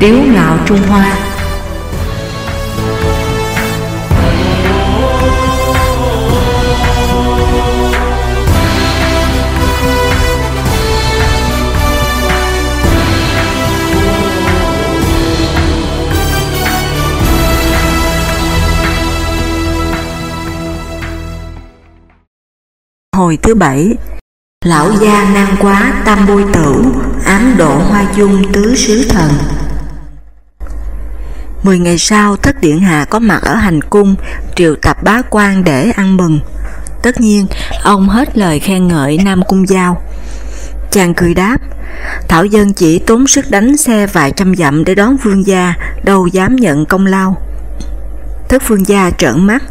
Tiếu ngạo Trung Hoa. Hồi thứ bảy, Lão gia năng quá tam bôi tử, Ám độ hoa dung tứ sứ thần. Mười ngày sau thất điện hạ có mặt ở hành cung Triệu tập bá quan để ăn mừng. Tất nhiên ông hết lời khen ngợi Nam Cung Giao. Chàng cười đáp Thảo dân chỉ tốn sức đánh xe vài trăm dặm để đón vương gia Đâu dám nhận công lao. Thất vương gia trợn mắt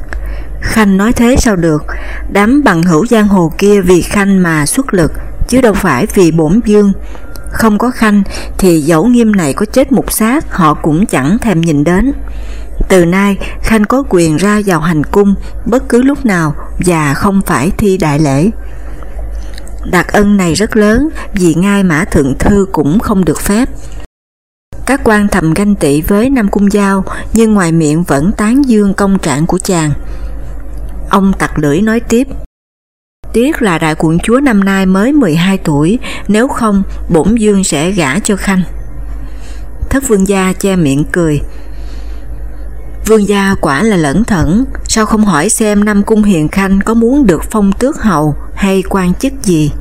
Khanh nói thế sao được, đám bằng hữu giang hồ kia vì Khanh mà xuất lực, chứ đâu phải vì bổn dương. Không có Khanh thì dẫu nghiêm này có chết một xác họ cũng chẳng thèm nhìn đến. Từ nay, Khanh có quyền ra vào hành cung bất cứ lúc nào và không phải thi đại lễ. Đặc ân này rất lớn vì ngay mã thượng thư cũng không được phép. Các quan thầm ganh tị với Nam Cung Giao nhưng ngoài miệng vẫn tán dương công trạng của chàng. Ông tặc lưỡi nói tiếp, Tiếc là đại quận chúa năm nay mới 12 tuổi, nếu không, bổn dương sẽ gả cho Khanh. Thất vương gia che miệng cười. Vương gia quả là lẩn thẩn, sao không hỏi xem năm cung hiền khanh có muốn được phong tước hầu hay quan chức gì?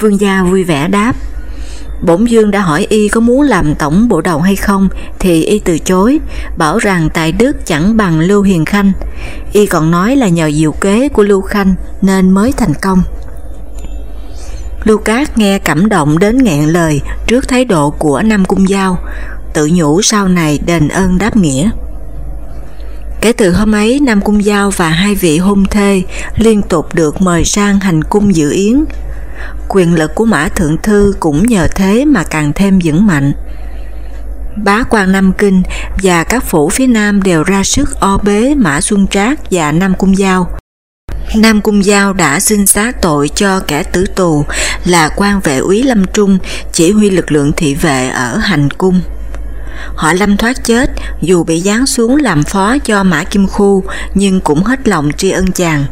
Vương gia vui vẻ đáp, Bổn Dương đã hỏi y có muốn làm tổng bộ đầu hay không thì y từ chối, bảo rằng tài Đức chẳng bằng Lưu Hiền Khanh. Y còn nói là nhờ diệu kế của Lưu Khanh nên mới thành công. Lưu Cát nghe cảm động đến nghẹn lời trước thái độ của Nam Cung Giao, tự nhủ sau này đền ơn đáp nghĩa. Kể từ hôm ấy, Nam Cung Giao và hai vị hôn thê liên tục được mời sang hành cung dự yến, quyền lực của Mã Thượng Thư cũng nhờ thế mà càng thêm vững mạnh. Bá quan Nam Kinh và các phủ phía Nam đều ra sức o bế Mã Xuân Trác và Nam Cung Giao. Nam Cung Giao đã xin xá tội cho kẻ tử tù, là quan vệ úy Lâm Trung, chỉ huy lực lượng thị vệ ở hành cung. Họ Lâm thoát chết, dù bị giáng xuống làm phó cho Mã Kim Khu, nhưng cũng hết lòng tri ân chàng.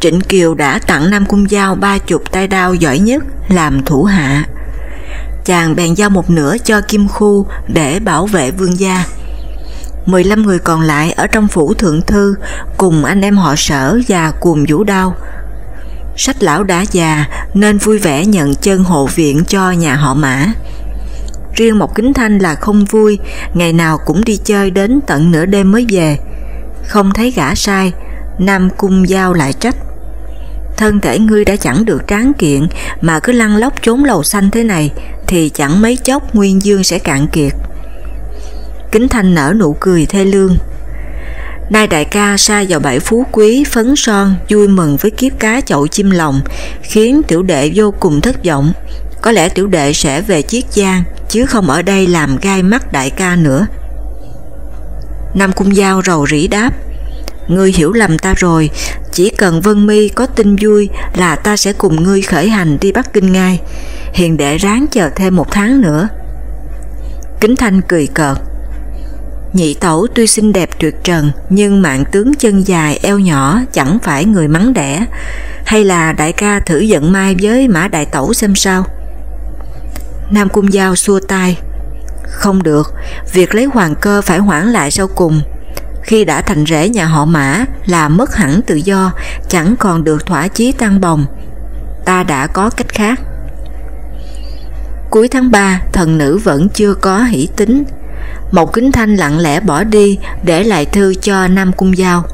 Trịnh Kiều đã tặng Nam Cung Giao ba chục tay đao giỏi nhất làm thủ hạ. Chàng bèn giao một nửa cho Kim Khu để bảo vệ vương gia. 15 người còn lại ở trong phủ thượng thư cùng anh em họ sở và cuồng vũ đao. Sách lão đã già nên vui vẻ nhận chân hộ viện cho nhà họ mã. Riêng một kính thanh là không vui, ngày nào cũng đi chơi đến tận nửa đêm mới về. Không thấy gã sai, Nam Cung Giao lại trách thân thể ngươi đã chẳng được tráng kiện, mà cứ lăn lóc trốn lầu xanh thế này, thì chẳng mấy chốc nguyên dương sẽ cạn kiệt. Kính Thanh nở nụ cười thê lương. Nay đại ca sa vào bảy phú quý, phấn son, vui mừng với kiếp cá chậu chim lòng, khiến tiểu đệ vô cùng thất vọng. Có lẽ tiểu đệ sẽ về Chiết Giang, chứ không ở đây làm gai mắt đại ca nữa. Nam Cung Giao rầu rĩ đáp Ngươi hiểu lầm ta rồi, chỉ cần Vân Mi có tin vui là ta sẽ cùng ngươi khởi hành đi Bắc Kinh ngay. Hiền đệ ráng chờ thêm một tháng nữa. Kính Thanh cười cợt. Nhị tẩu tuy xinh đẹp tuyệt trần nhưng mạng tướng chân dài eo nhỏ chẳng phải người mắng đẻ. Hay là đại ca thử giận mai với mã đại tẩu xem sao? Nam Cung Giao xua tay. Không được, việc lấy hoàng cơ phải hoãn lại sau cùng khi đã thành rễ nhà họ mã là mất hẳn tự do, chẳng còn được thỏa chí tăng bồng. Ta đã có cách khác. Cuối tháng 3, thần nữ vẫn chưa có hỷ tính. Một kính thanh lặng lẽ bỏ đi để lại thư cho Nam Cung Giao.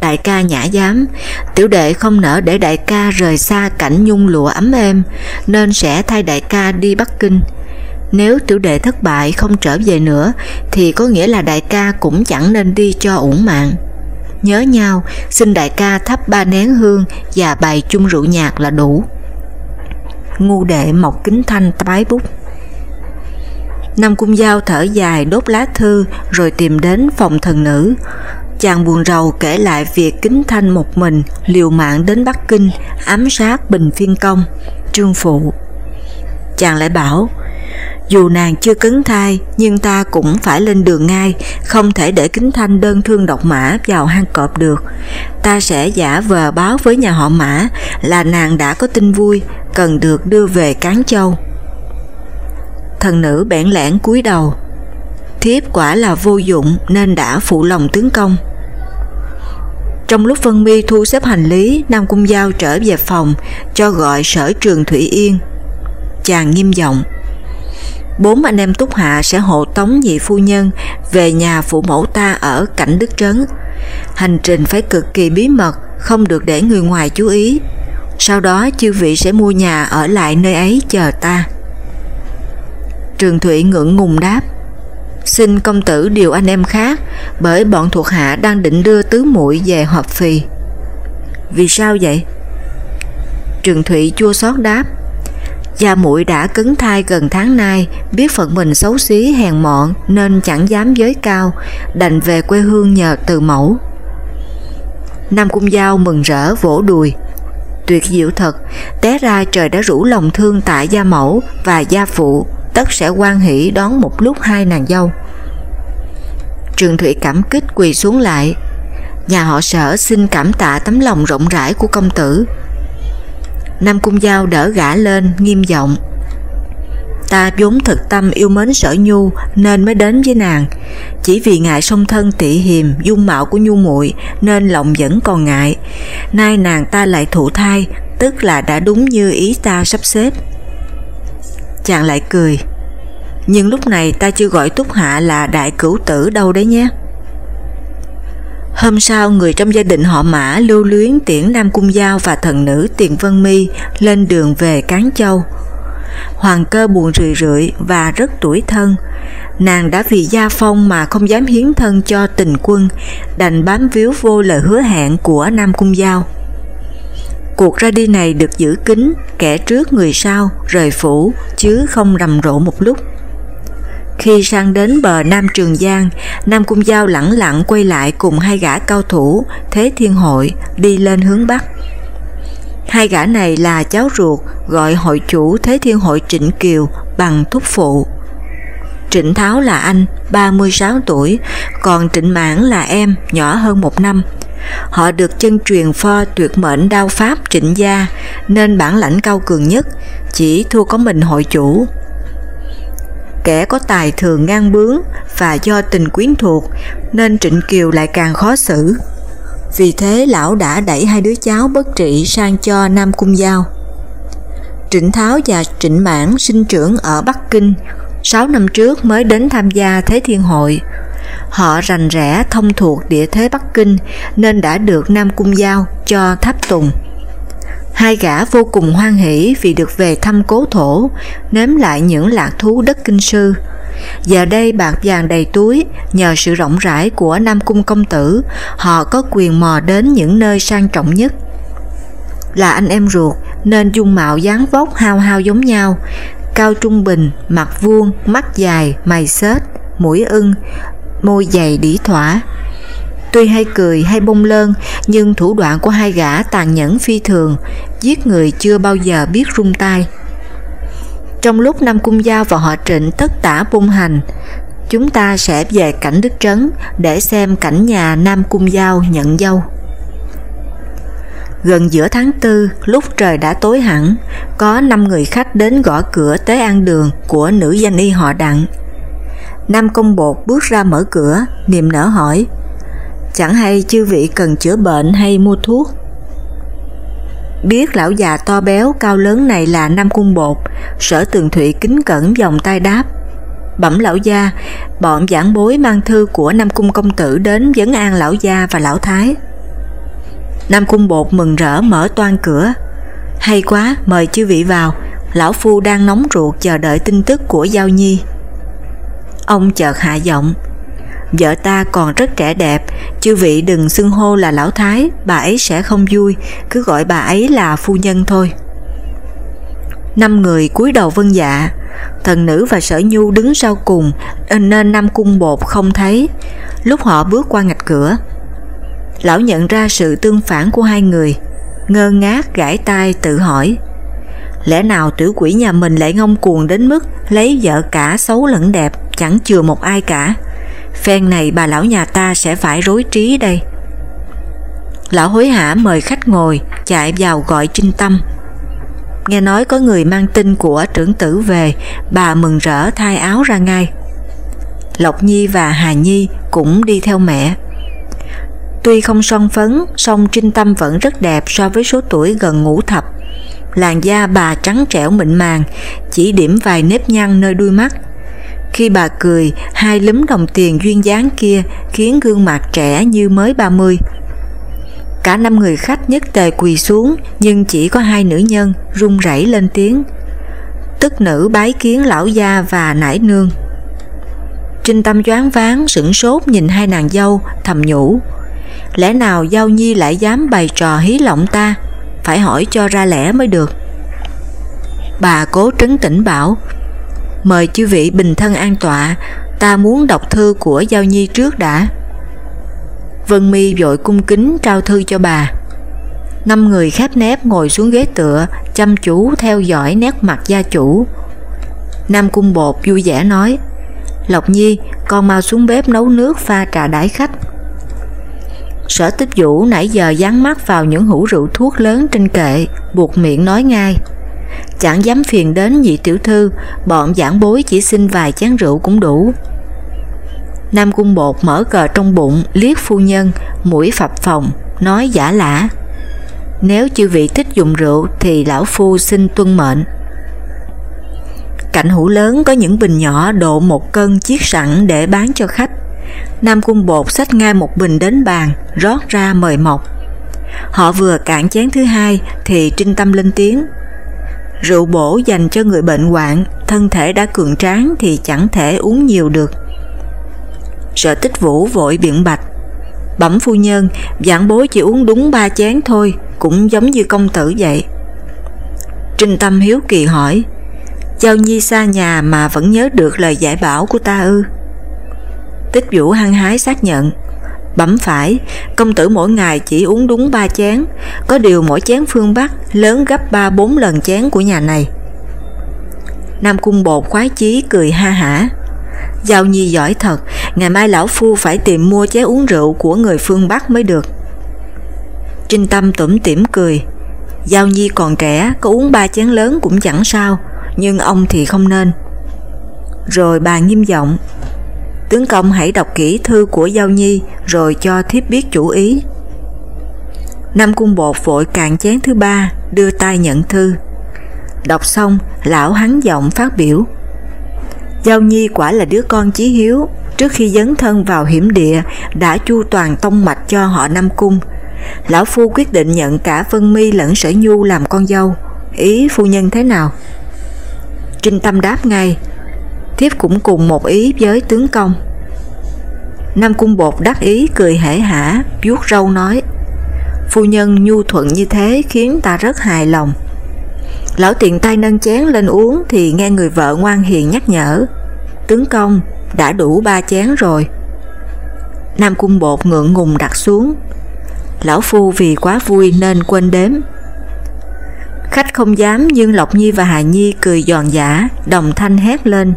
Đại ca nhã dám, tiểu đệ không nỡ để đại ca rời xa cảnh nhung lụa ấm êm, nên sẽ thay đại ca đi Bắc Kinh, nếu tiểu đệ thất bại không trở về nữa thì có nghĩa là đại ca cũng chẳng nên đi cho uổng mạng. Nhớ nhau, xin đại ca thắp ba nén hương và bày chung rượu nhạc là đủ. Ngu đệ mọc kính thanh tái bút. Nam Cung Giao thở dài đốt lá thư rồi tìm đến phòng thần nữ. Chàng buồn rầu kể lại việc kính thanh một mình liều mạng đến Bắc Kinh ám sát Bình Phiên Công, Trương Phụ chàng lại bảo, dù nàng chưa cấn thai nhưng ta cũng phải lên đường ngay, không thể để kính thanh đơn thương độc mã vào hang cọp được. Ta sẽ giả vờ báo với nhà họ mã là nàng đã có tin vui, cần được đưa về Cán Châu. Thần nữ bẽn lẽn cúi đầu, thiếp quả là vô dụng nên đã phụ lòng tướng công. Trong lúc Vân Mi thu xếp hành lý, Nam Cung Giao trở về phòng cho gọi sở trường Thủy Yên. Chàng nghiêm giọng bốn anh em Túc Hạ sẽ hộ tống nhị phu nhân về nhà phụ mẫu ta ở cảnh Đức Trấn. Hành trình phải cực kỳ bí mật, không được để người ngoài chú ý. Sau đó chư vị sẽ mua nhà ở lại nơi ấy chờ ta. Trường Thụy ngưỡng ngùng đáp Xin công tử điều anh em khác bởi bọn thuộc hạ đang định đưa tứ muội về họp phì. Vì sao vậy? Trường Thụy chua xót đáp Gia muội đã cứng thai gần tháng nay, biết phận mình xấu xí hèn mọn nên chẳng dám giới cao, đành về quê hương nhờ từ mẫu. Nam Cung Giao mừng rỡ vỗ đùi. Tuyệt diệu thật, té ra trời đã rủ lòng thương tại gia mẫu và gia phụ, tất sẽ quan hỷ đón một lúc hai nàng dâu. Trường Thủy cảm kích quỳ xuống lại. Nhà họ sở xin cảm tạ tấm lòng rộng rãi của công tử, Nam Cung Giao đỡ gã lên, nghiêm giọng. Ta vốn thực tâm yêu mến sở nhu nên mới đến với nàng. Chỉ vì ngại song thân tị hiềm, dung mạo của nhu muội nên lòng vẫn còn ngại. Nay nàng ta lại thụ thai, tức là đã đúng như ý ta sắp xếp. Chàng lại cười. Nhưng lúc này ta chưa gọi Túc Hạ là đại cửu tử đâu đấy nhé. Hôm sau, người trong gia đình họ Mã lưu luyến tiễn Nam Cung Giao và thần nữ Tiền Vân Mi lên đường về Cán Châu. Hoàng cơ buồn rười rượi và rất tuổi thân. Nàng đã vì gia phong mà không dám hiến thân cho tình quân, đành bám víu vô lời hứa hẹn của Nam Cung Giao. Cuộc ra đi này được giữ kín, kẻ trước người sau, rời phủ, chứ không rầm rộ một lúc. Khi sang đến bờ Nam Trường Giang, Nam Cung Giao lẳng lặng quay lại cùng hai gã cao thủ Thế Thiên Hội đi lên hướng Bắc. Hai gã này là cháu ruột gọi hội chủ Thế Thiên Hội Trịnh Kiều bằng thúc phụ. Trịnh Tháo là anh, 36 tuổi, còn Trịnh Mãn là em, nhỏ hơn một năm. Họ được chân truyền pho tuyệt mệnh đao pháp trịnh gia nên bản lãnh cao cường nhất, chỉ thua có mình hội chủ kẻ có tài thường ngang bướng và do tình quyến thuộc nên Trịnh Kiều lại càng khó xử. Vì thế lão đã đẩy hai đứa cháu bất trị sang cho Nam Cung Giao. Trịnh Tháo và Trịnh Mãn sinh trưởng ở Bắc Kinh, 6 năm trước mới đến tham gia Thế Thiên Hội. Họ rành rẽ thông thuộc địa thế Bắc Kinh nên đã được Nam Cung Giao cho tháp tùng. Hai gã vô cùng hoan hỷ vì được về thăm cố thổ, nếm lại những lạc thú đất kinh sư. Giờ đây bạc vàng đầy túi, nhờ sự rộng rãi của Nam Cung Công Tử, họ có quyền mò đến những nơi sang trọng nhất. Là anh em ruột nên dung mạo dáng vóc hao hao giống nhau, cao trung bình, mặt vuông, mắt dài, mày xết, mũi ưng, môi dày đỉ thỏa, Tuy hay cười hay bông lơn, nhưng thủ đoạn của hai gã tàn nhẫn phi thường, giết người chưa bao giờ biết rung tay. Trong lúc Nam Cung Giao và họ trịnh tất tả bung hành, chúng ta sẽ về cảnh Đức Trấn để xem cảnh nhà Nam Cung Giao nhận dâu. Gần giữa tháng tư, lúc trời đã tối hẳn, có 5 người khách đến gõ cửa tế an đường của nữ danh y họ đặng. Nam công bột bước ra mở cửa, niềm nở hỏi, chẳng hay chư vị cần chữa bệnh hay mua thuốc. Biết lão già to béo cao lớn này là Nam Cung Bột, sở tường thủy kính cẩn vòng tay đáp. Bẩm lão gia, bọn giảng bối mang thư của Nam Cung công tử đến vấn an lão gia và lão thái. Nam Cung Bột mừng rỡ mở toan cửa. Hay quá, mời chư vị vào, lão phu đang nóng ruột chờ đợi tin tức của Giao Nhi. Ông chợt hạ giọng, Vợ ta còn rất trẻ đẹp, chư vị đừng xưng hô là lão thái, bà ấy sẽ không vui, cứ gọi bà ấy là phu nhân thôi. Năm người cúi đầu vân dạ, thần nữ và sở nhu đứng sau cùng nên năm cung bột không thấy, lúc họ bước qua ngạch cửa. Lão nhận ra sự tương phản của hai người, ngơ ngác gãi tai tự hỏi, Lẽ nào tử quỷ nhà mình lại ngông cuồng đến mức lấy vợ cả xấu lẫn đẹp, chẳng chừa một ai cả. Phen này bà lão nhà ta sẽ phải rối trí đây. Lão hối hả mời khách ngồi, chạy vào gọi trinh tâm. Nghe nói có người mang tin của trưởng tử về, bà mừng rỡ thay áo ra ngay. Lộc Nhi và Hà Nhi cũng đi theo mẹ. Tuy không son phấn, song Trinh Tâm vẫn rất đẹp so với số tuổi gần ngũ thập. Làn da bà trắng trẻo mịn màng, chỉ điểm vài nếp nhăn nơi đuôi mắt. Khi bà cười, hai lúm đồng tiền duyên dáng kia khiến gương mặt trẻ như mới 30. Cả năm người khách nhất tề quỳ xuống, nhưng chỉ có hai nữ nhân run rẩy lên tiếng. Tức nữ bái kiến lão gia và nải nương. Trinh tâm choáng váng, sửng sốt nhìn hai nàng dâu, thầm nhủ. Lẽ nào Giao Nhi lại dám bày trò hí lộng ta? Phải hỏi cho ra lẽ mới được. Bà cố trấn tĩnh bảo, mời chư vị bình thân an tọa, ta muốn đọc thư của Giao Nhi trước đã. Vân Mi vội cung kính trao thư cho bà. Năm người khép nép ngồi xuống ghế tựa, chăm chú theo dõi nét mặt gia chủ. Nam Cung Bột vui vẻ nói, Lộc Nhi, con mau xuống bếp nấu nước pha trà đãi khách. Sở tích vũ nãy giờ dán mắt vào những hũ rượu thuốc lớn trên kệ, buộc miệng nói ngay. Chẳng dám phiền đến nhị tiểu thư, bọn giảng bối chỉ xin vài chén rượu cũng đủ. Nam Cung Bột mở cờ trong bụng, liếc phu nhân, mũi phập phòng, nói giả lả. Nếu chư vị thích dùng rượu thì lão phu xin tuân mệnh. Cạnh hũ lớn có những bình nhỏ độ một cân chiết sẵn để bán cho khách. Nam Cung Bột xách ngay một bình đến bàn, rót ra mời mọc. Họ vừa cạn chén thứ hai thì Trinh Tâm lên tiếng. Rượu bổ dành cho người bệnh hoạn, thân thể đã cường tráng thì chẳng thể uống nhiều được. Sở tích vũ vội biện bạch. Bẩm phu nhân, giảng bối chỉ uống đúng ba chén thôi, cũng giống như công tử vậy. Trinh Tâm hiếu kỳ hỏi, Giao Nhi xa nhà mà vẫn nhớ được lời giải bảo của ta ư? Tích Vũ hăng hái xác nhận, bẩm phải, công tử mỗi ngày chỉ uống đúng ba chén, có điều mỗi chén phương Bắc lớn gấp ba bốn lần chén của nhà này. Nam Cung Bột khoái chí cười ha hả. Giao Nhi giỏi thật, ngày mai lão phu phải tìm mua chén uống rượu của người phương Bắc mới được. Trinh Tâm tủm tỉm cười, Giao Nhi còn trẻ, có uống ba chén lớn cũng chẳng sao, nhưng ông thì không nên. Rồi bà nghiêm giọng, tướng công hãy đọc kỹ thư của Giao Nhi rồi cho thiếp biết chủ ý. Nam Cung Bột vội cạn chén thứ ba, đưa tay nhận thư. Đọc xong, lão hắn giọng phát biểu. Giao Nhi quả là đứa con chí hiếu, trước khi dấn thân vào hiểm địa đã chu toàn tông mạch cho họ Nam Cung. Lão Phu quyết định nhận cả Vân Mi lẫn Sở Nhu làm con dâu, ý phu nhân thế nào? Trinh Tâm đáp ngay, thiếp cũng cùng một ý với tướng công. Nam Cung Bột đắc ý cười hể hả, vuốt râu nói, phu nhân nhu thuận như thế khiến ta rất hài lòng. Lão tiện tay nâng chén lên uống thì nghe người vợ ngoan hiền nhắc nhở, tướng công đã đủ ba chén rồi. Nam Cung Bột ngượng ngùng đặt xuống, lão phu vì quá vui nên quên đếm. Khách không dám nhưng Lộc Nhi và Hà Nhi cười giòn giả, đồng thanh hét lên.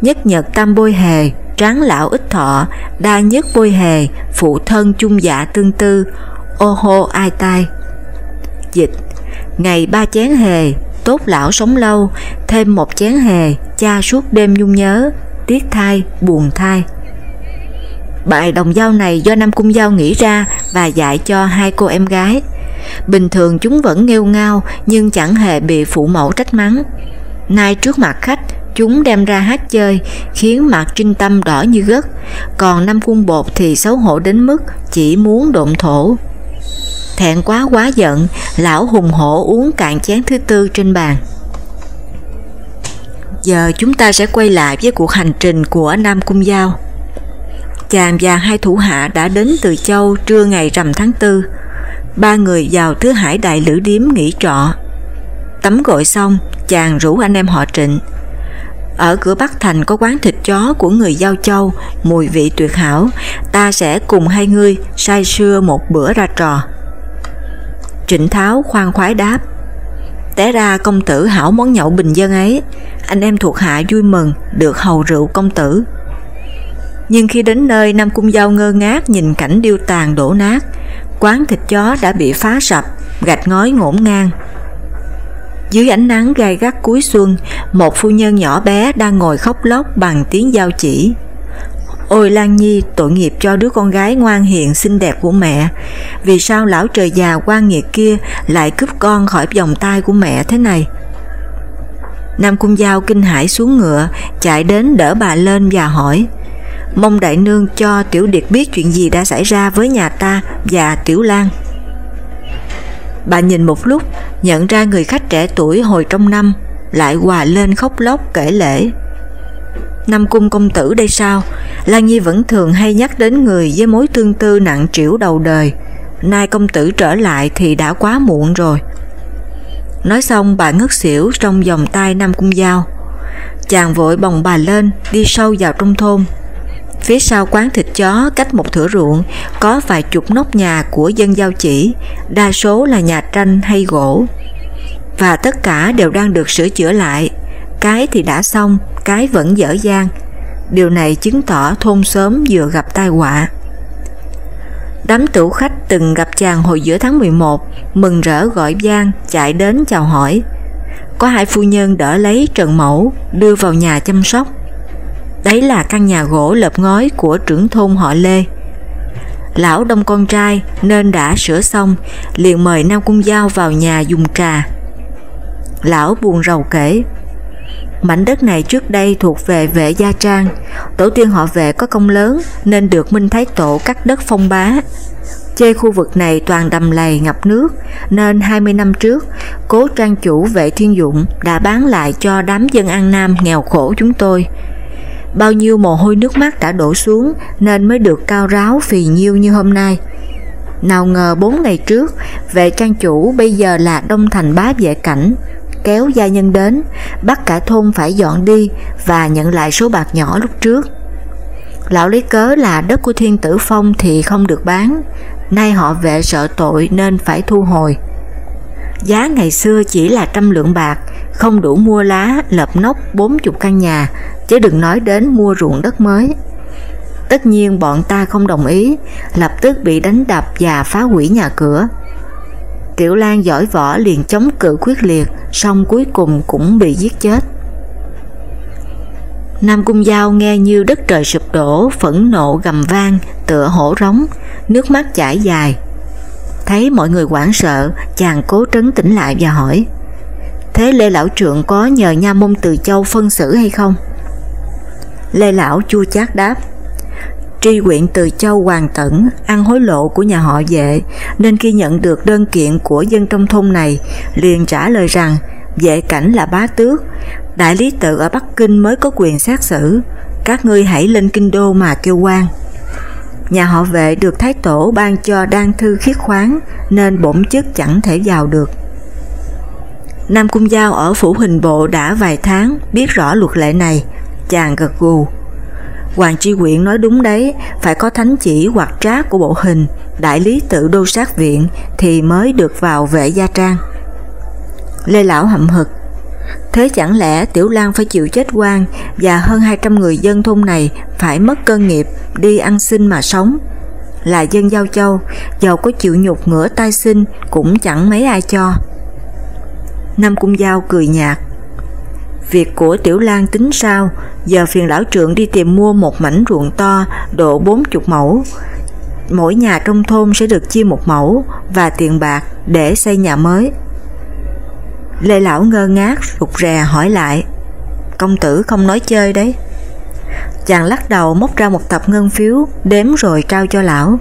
Nhất nhật tam bôi hề, tráng lão ít thọ, đa nhất bôi hề, phụ thân chung dạ tương tư, ô hô ai tai. Dịch, ngày ba chén hề, tốt lão sống lâu, thêm một chén hề, cha suốt đêm nhung nhớ, tiếc thai, buồn thai. Bài đồng dao này do Nam Cung Giao nghĩ ra và dạy cho hai cô em gái. Bình thường chúng vẫn nghêu ngao nhưng chẳng hề bị phụ mẫu trách mắng. Nay trước mặt khách, chúng đem ra hát chơi, khiến mặt trinh tâm đỏ như gất, còn năm cung bột thì xấu hổ đến mức chỉ muốn độn thổ. Thẹn quá quá giận, lão hùng hổ uống cạn chén thứ tư trên bàn. Giờ chúng ta sẽ quay lại với cuộc hành trình của Nam Cung Giao. Chàng và hai thủ hạ đã đến từ châu trưa ngày rằm tháng tư ba người vào Thứ Hải Đại Lữ Điếm nghỉ trọ. Tắm gội xong, chàng rủ anh em họ trịnh. Ở cửa Bắc Thành có quán thịt chó của người Giao Châu, mùi vị tuyệt hảo, ta sẽ cùng hai người say sưa một bữa ra trò. Trịnh Tháo khoan khoái đáp, Té ra công tử hảo món nhậu bình dân ấy, anh em thuộc hạ vui mừng được hầu rượu công tử. Nhưng khi đến nơi Nam Cung Giao ngơ ngác nhìn cảnh điêu tàn đổ nát, quán thịt chó đã bị phá sập, gạch ngói ngổn ngang. Dưới ánh nắng gai gắt cuối xuân, một phu nhân nhỏ bé đang ngồi khóc lóc bằng tiếng giao chỉ. Ôi Lan Nhi tội nghiệp cho đứa con gái ngoan hiền xinh đẹp của mẹ, vì sao lão trời già quan nghiệt kia lại cướp con khỏi vòng tay của mẹ thế này? Nam Cung Giao kinh hãi xuống ngựa, chạy đến đỡ bà lên và hỏi, mong đại nương cho Tiểu Điệt biết chuyện gì đã xảy ra với nhà ta và Tiểu Lan. Bà nhìn một lúc, nhận ra người khách trẻ tuổi hồi trong năm, lại hòa lên khóc lóc kể lễ. Nam cung công tử đây sao? Lan Nhi vẫn thường hay nhắc đến người với mối tương tư nặng trĩu đầu đời. Nay công tử trở lại thì đã quá muộn rồi. Nói xong bà ngất xỉu trong vòng tay Nam cung giao. Chàng vội bồng bà lên, đi sâu vào trong thôn. Phía sau quán thịt chó cách một thửa ruộng có vài chục nóc nhà của dân giao chỉ, đa số là nhà tranh hay gỗ. Và tất cả đều đang được sửa chữa lại, cái thì đã xong, cái vẫn dở dang. Điều này chứng tỏ thôn sớm vừa gặp tai họa. Đám tủ khách từng gặp chàng hồi giữa tháng 11, mừng rỡ gọi Giang chạy đến chào hỏi. Có hai phu nhân đỡ lấy Trần Mẫu đưa vào nhà chăm sóc. Đấy là căn nhà gỗ lợp ngói của trưởng thôn họ Lê. Lão đông con trai nên đã sửa xong, liền mời Nam Cung Giao vào nhà dùng trà. Lão buồn rầu kể, Mảnh đất này trước đây thuộc về vệ gia trang, tổ tiên họ vệ có công lớn nên được Minh Thái Tổ cắt đất phong bá. Chê khu vực này toàn đầm lầy ngập nước nên 20 năm trước, cố trang chủ vệ thiên dụng đã bán lại cho đám dân An Nam nghèo khổ chúng tôi. Bao nhiêu mồ hôi nước mắt đã đổ xuống nên mới được cao ráo phì nhiêu như hôm nay. Nào ngờ bốn ngày trước, vệ trang chủ bây giờ là Đông Thành bá vệ cảnh, kéo gia nhân đến, bắt cả thôn phải dọn đi và nhận lại số bạc nhỏ lúc trước. Lão lấy cớ là đất của thiên tử phong thì không được bán, nay họ vệ sợ tội nên phải thu hồi. Giá ngày xưa chỉ là trăm lượng bạc, không đủ mua lá, lợp nóc 40 căn nhà, chứ đừng nói đến mua ruộng đất mới. Tất nhiên bọn ta không đồng ý, lập tức bị đánh đập và phá hủy nhà cửa. Tiểu Lan giỏi võ liền chống cự quyết liệt, song cuối cùng cũng bị giết chết. Nam Cung Giao nghe như đất trời sụp đổ, phẫn nộ gầm vang, tựa hổ rống, nước mắt chảy dài. Thấy mọi người hoảng sợ, chàng cố trấn tĩnh lại và hỏi, Thế Lê Lão Trượng có nhờ Nha Môn Từ Châu phân xử hay không? Lê Lão chua chát đáp, tri huyện Từ Châu Hoàng Tẩn ăn hối lộ của nhà họ vệ nên khi nhận được đơn kiện của dân trong thôn này liền trả lời rằng vệ cảnh là bá tước, đại lý tự ở Bắc Kinh mới có quyền xét xử, các ngươi hãy lên kinh đô mà kêu quan. Nhà họ vệ được Thái Tổ ban cho đan thư khiết khoáng nên bổn chức chẳng thể vào được. Nam Cung Giao ở phủ hình bộ đã vài tháng biết rõ luật lệ này, chàng gật gù. Hoàng Tri Quyện nói đúng đấy, phải có thánh chỉ hoặc trác của bộ hình, đại lý tự đô sát viện thì mới được vào vệ gia trang. Lê Lão hậm hực, thế chẳng lẽ Tiểu Lan phải chịu chết quan và hơn 200 người dân thôn này phải mất cơ nghiệp đi ăn xin mà sống? Là dân giao châu, giàu có chịu nhục ngửa tai xin cũng chẳng mấy ai cho. Nam Cung Giao cười nhạt, Việc của Tiểu Lan tính sao, giờ phiền lão trượng đi tìm mua một mảnh ruộng to độ 40 mẫu. Mỗi nhà trong thôn sẽ được chia một mẫu và tiền bạc để xây nhà mới. Lê lão ngơ ngác rụt rè hỏi lại, công tử không nói chơi đấy. Chàng lắc đầu móc ra một tập ngân phiếu, đếm rồi trao cho lão.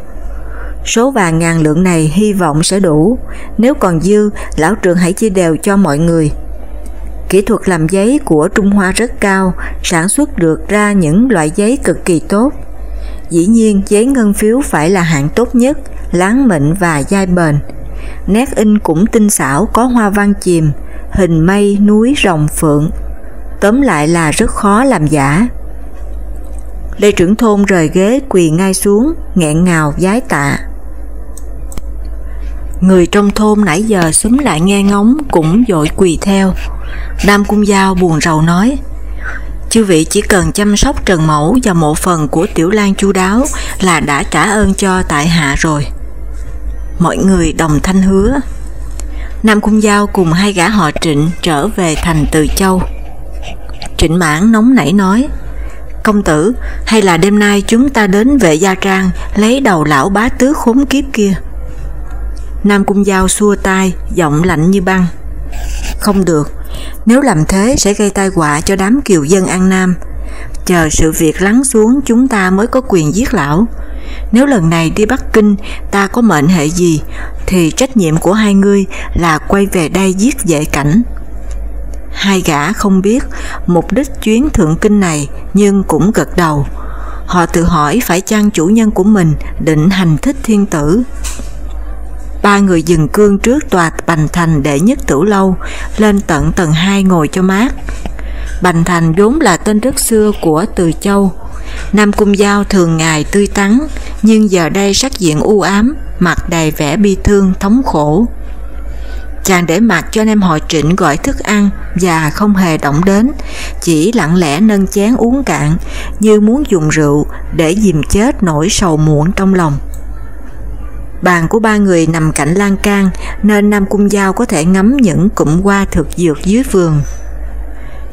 Số vàng ngàn lượng này hy vọng sẽ đủ, nếu còn dư, lão trưởng hãy chia đều cho mọi người. Kỹ thuật làm giấy của Trung Hoa rất cao, sản xuất được ra những loại giấy cực kỳ tốt. Dĩ nhiên giấy ngân phiếu phải là hạng tốt nhất, láng mịn và dai bền. Nét in cũng tinh xảo có hoa văn chìm, hình mây, núi, rồng, phượng. Tóm lại là rất khó làm giả. Lê trưởng thôn rời ghế quỳ ngay xuống, nghẹn ngào giái tạ. Người trong thôn nãy giờ xúm lại nghe ngóng cũng dội quỳ theo. Nam Cung Giao buồn rầu nói, Chư vị chỉ cần chăm sóc Trần Mẫu và một phần của Tiểu Lan chu đáo là đã trả ơn cho tại hạ rồi. Mọi người đồng thanh hứa. Nam Cung Giao cùng hai gã họ Trịnh trở về thành Từ Châu. Trịnh Mãn nóng nảy nói, Công tử, hay là đêm nay chúng ta đến vệ gia trang lấy đầu lão bá tứ khốn kiếp kia. Nam Cung Giao xua tay, giọng lạnh như băng. Không được, nếu làm thế sẽ gây tai họa cho đám kiều dân An Nam. Chờ sự việc lắng xuống chúng ta mới có quyền giết lão. Nếu lần này đi Bắc Kinh ta có mệnh hệ gì, thì trách nhiệm của hai ngươi là quay về đây giết vệ cảnh. Hai gã không biết mục đích chuyến thượng kinh này nhưng cũng gật đầu. Họ tự hỏi phải chăng chủ nhân của mình định hành thích thiên tử. Ba người dừng cương trước tòa Bành Thành để nhất tử lâu, lên tận tầng 2 ngồi cho mát. Bành Thành vốn là tên rất xưa của Từ Châu. Nam Cung Giao thường ngày tươi tắn, nhưng giờ đây sắc diện u ám, mặt đầy vẻ bi thương, thống khổ. Chàng để mặt cho anh em họ trịnh gọi thức ăn và không hề động đến, chỉ lặng lẽ nâng chén uống cạn như muốn dùng rượu để dìm chết nỗi sầu muộn trong lòng. Bàn của ba người nằm cạnh lan can nên Nam Cung Giao có thể ngắm những cụm hoa thực dược dưới vườn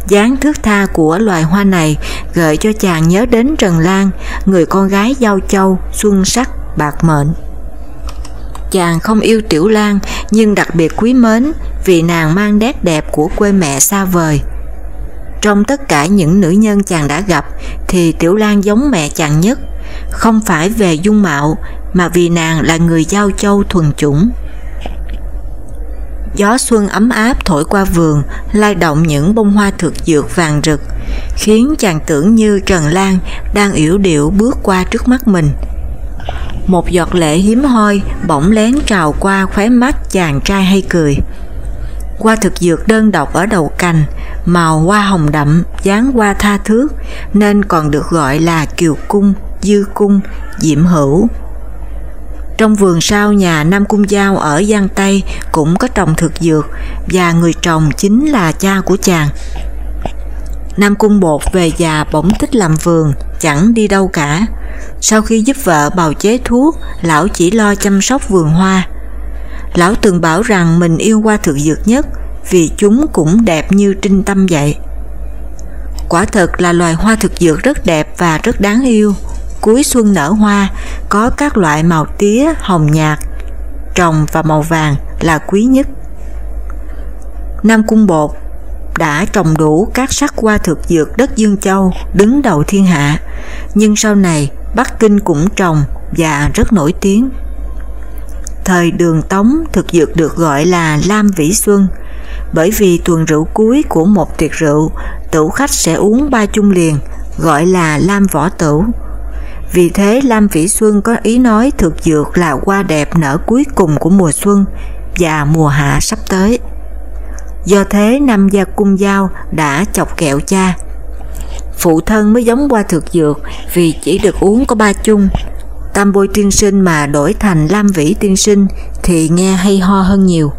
dáng thước tha của loài hoa này gợi cho chàng nhớ đến Trần Lan, người con gái giao châu, xuân sắc, bạc mệnh. Chàng không yêu Tiểu Lan nhưng đặc biệt quý mến vì nàng mang nét đẹp của quê mẹ xa vời. Trong tất cả những nữ nhân chàng đã gặp thì Tiểu Lan giống mẹ chàng nhất, không phải về dung mạo mà vì nàng là người giao châu thuần chủng. Gió xuân ấm áp thổi qua vườn, lay động những bông hoa thực dược vàng rực, khiến chàng tưởng như Trần Lan đang yểu điệu bước qua trước mắt mình. Một giọt lệ hiếm hoi bỗng lén trào qua khóe mắt chàng trai hay cười. Hoa thực dược đơn độc ở đầu cành, màu hoa hồng đậm, dáng hoa tha thước, nên còn được gọi là kiều cung, dư cung, diễm hữu. Trong vườn sau nhà Nam Cung Giao ở Giang Tây cũng có trồng thực dược và người trồng chính là cha của chàng. Nam Cung Bột về già bỗng thích làm vườn, chẳng đi đâu cả. Sau khi giúp vợ bào chế thuốc, lão chỉ lo chăm sóc vườn hoa. Lão từng bảo rằng mình yêu hoa thực dược nhất vì chúng cũng đẹp như trinh tâm vậy. Quả thật là loài hoa thực dược rất đẹp và rất đáng yêu. Cuối xuân nở hoa, có các loại màu tía, hồng nhạt, trồng và màu vàng là quý nhất. Nam Cung Bột đã trồng đủ các sắc hoa thực dược đất Dương Châu đứng đầu thiên hạ, nhưng sau này Bắc Kinh cũng trồng và rất nổi tiếng. Thời đường Tống thực dược được gọi là Lam Vĩ Xuân, bởi vì tuần rượu cuối của một tiệc rượu, tửu khách sẽ uống ba chung liền, gọi là Lam Võ Tửu. Vì thế Lam Vĩ Xuân có ý nói thực dược là hoa đẹp nở cuối cùng của mùa xuân và mùa hạ sắp tới. Do thế Nam Gia Cung Giao đã chọc kẹo cha. Phụ thân mới giống qua thực dược vì chỉ được uống có ba chung. Tam bôi tiên sinh mà đổi thành Lam Vĩ tiên sinh thì nghe hay ho hơn nhiều.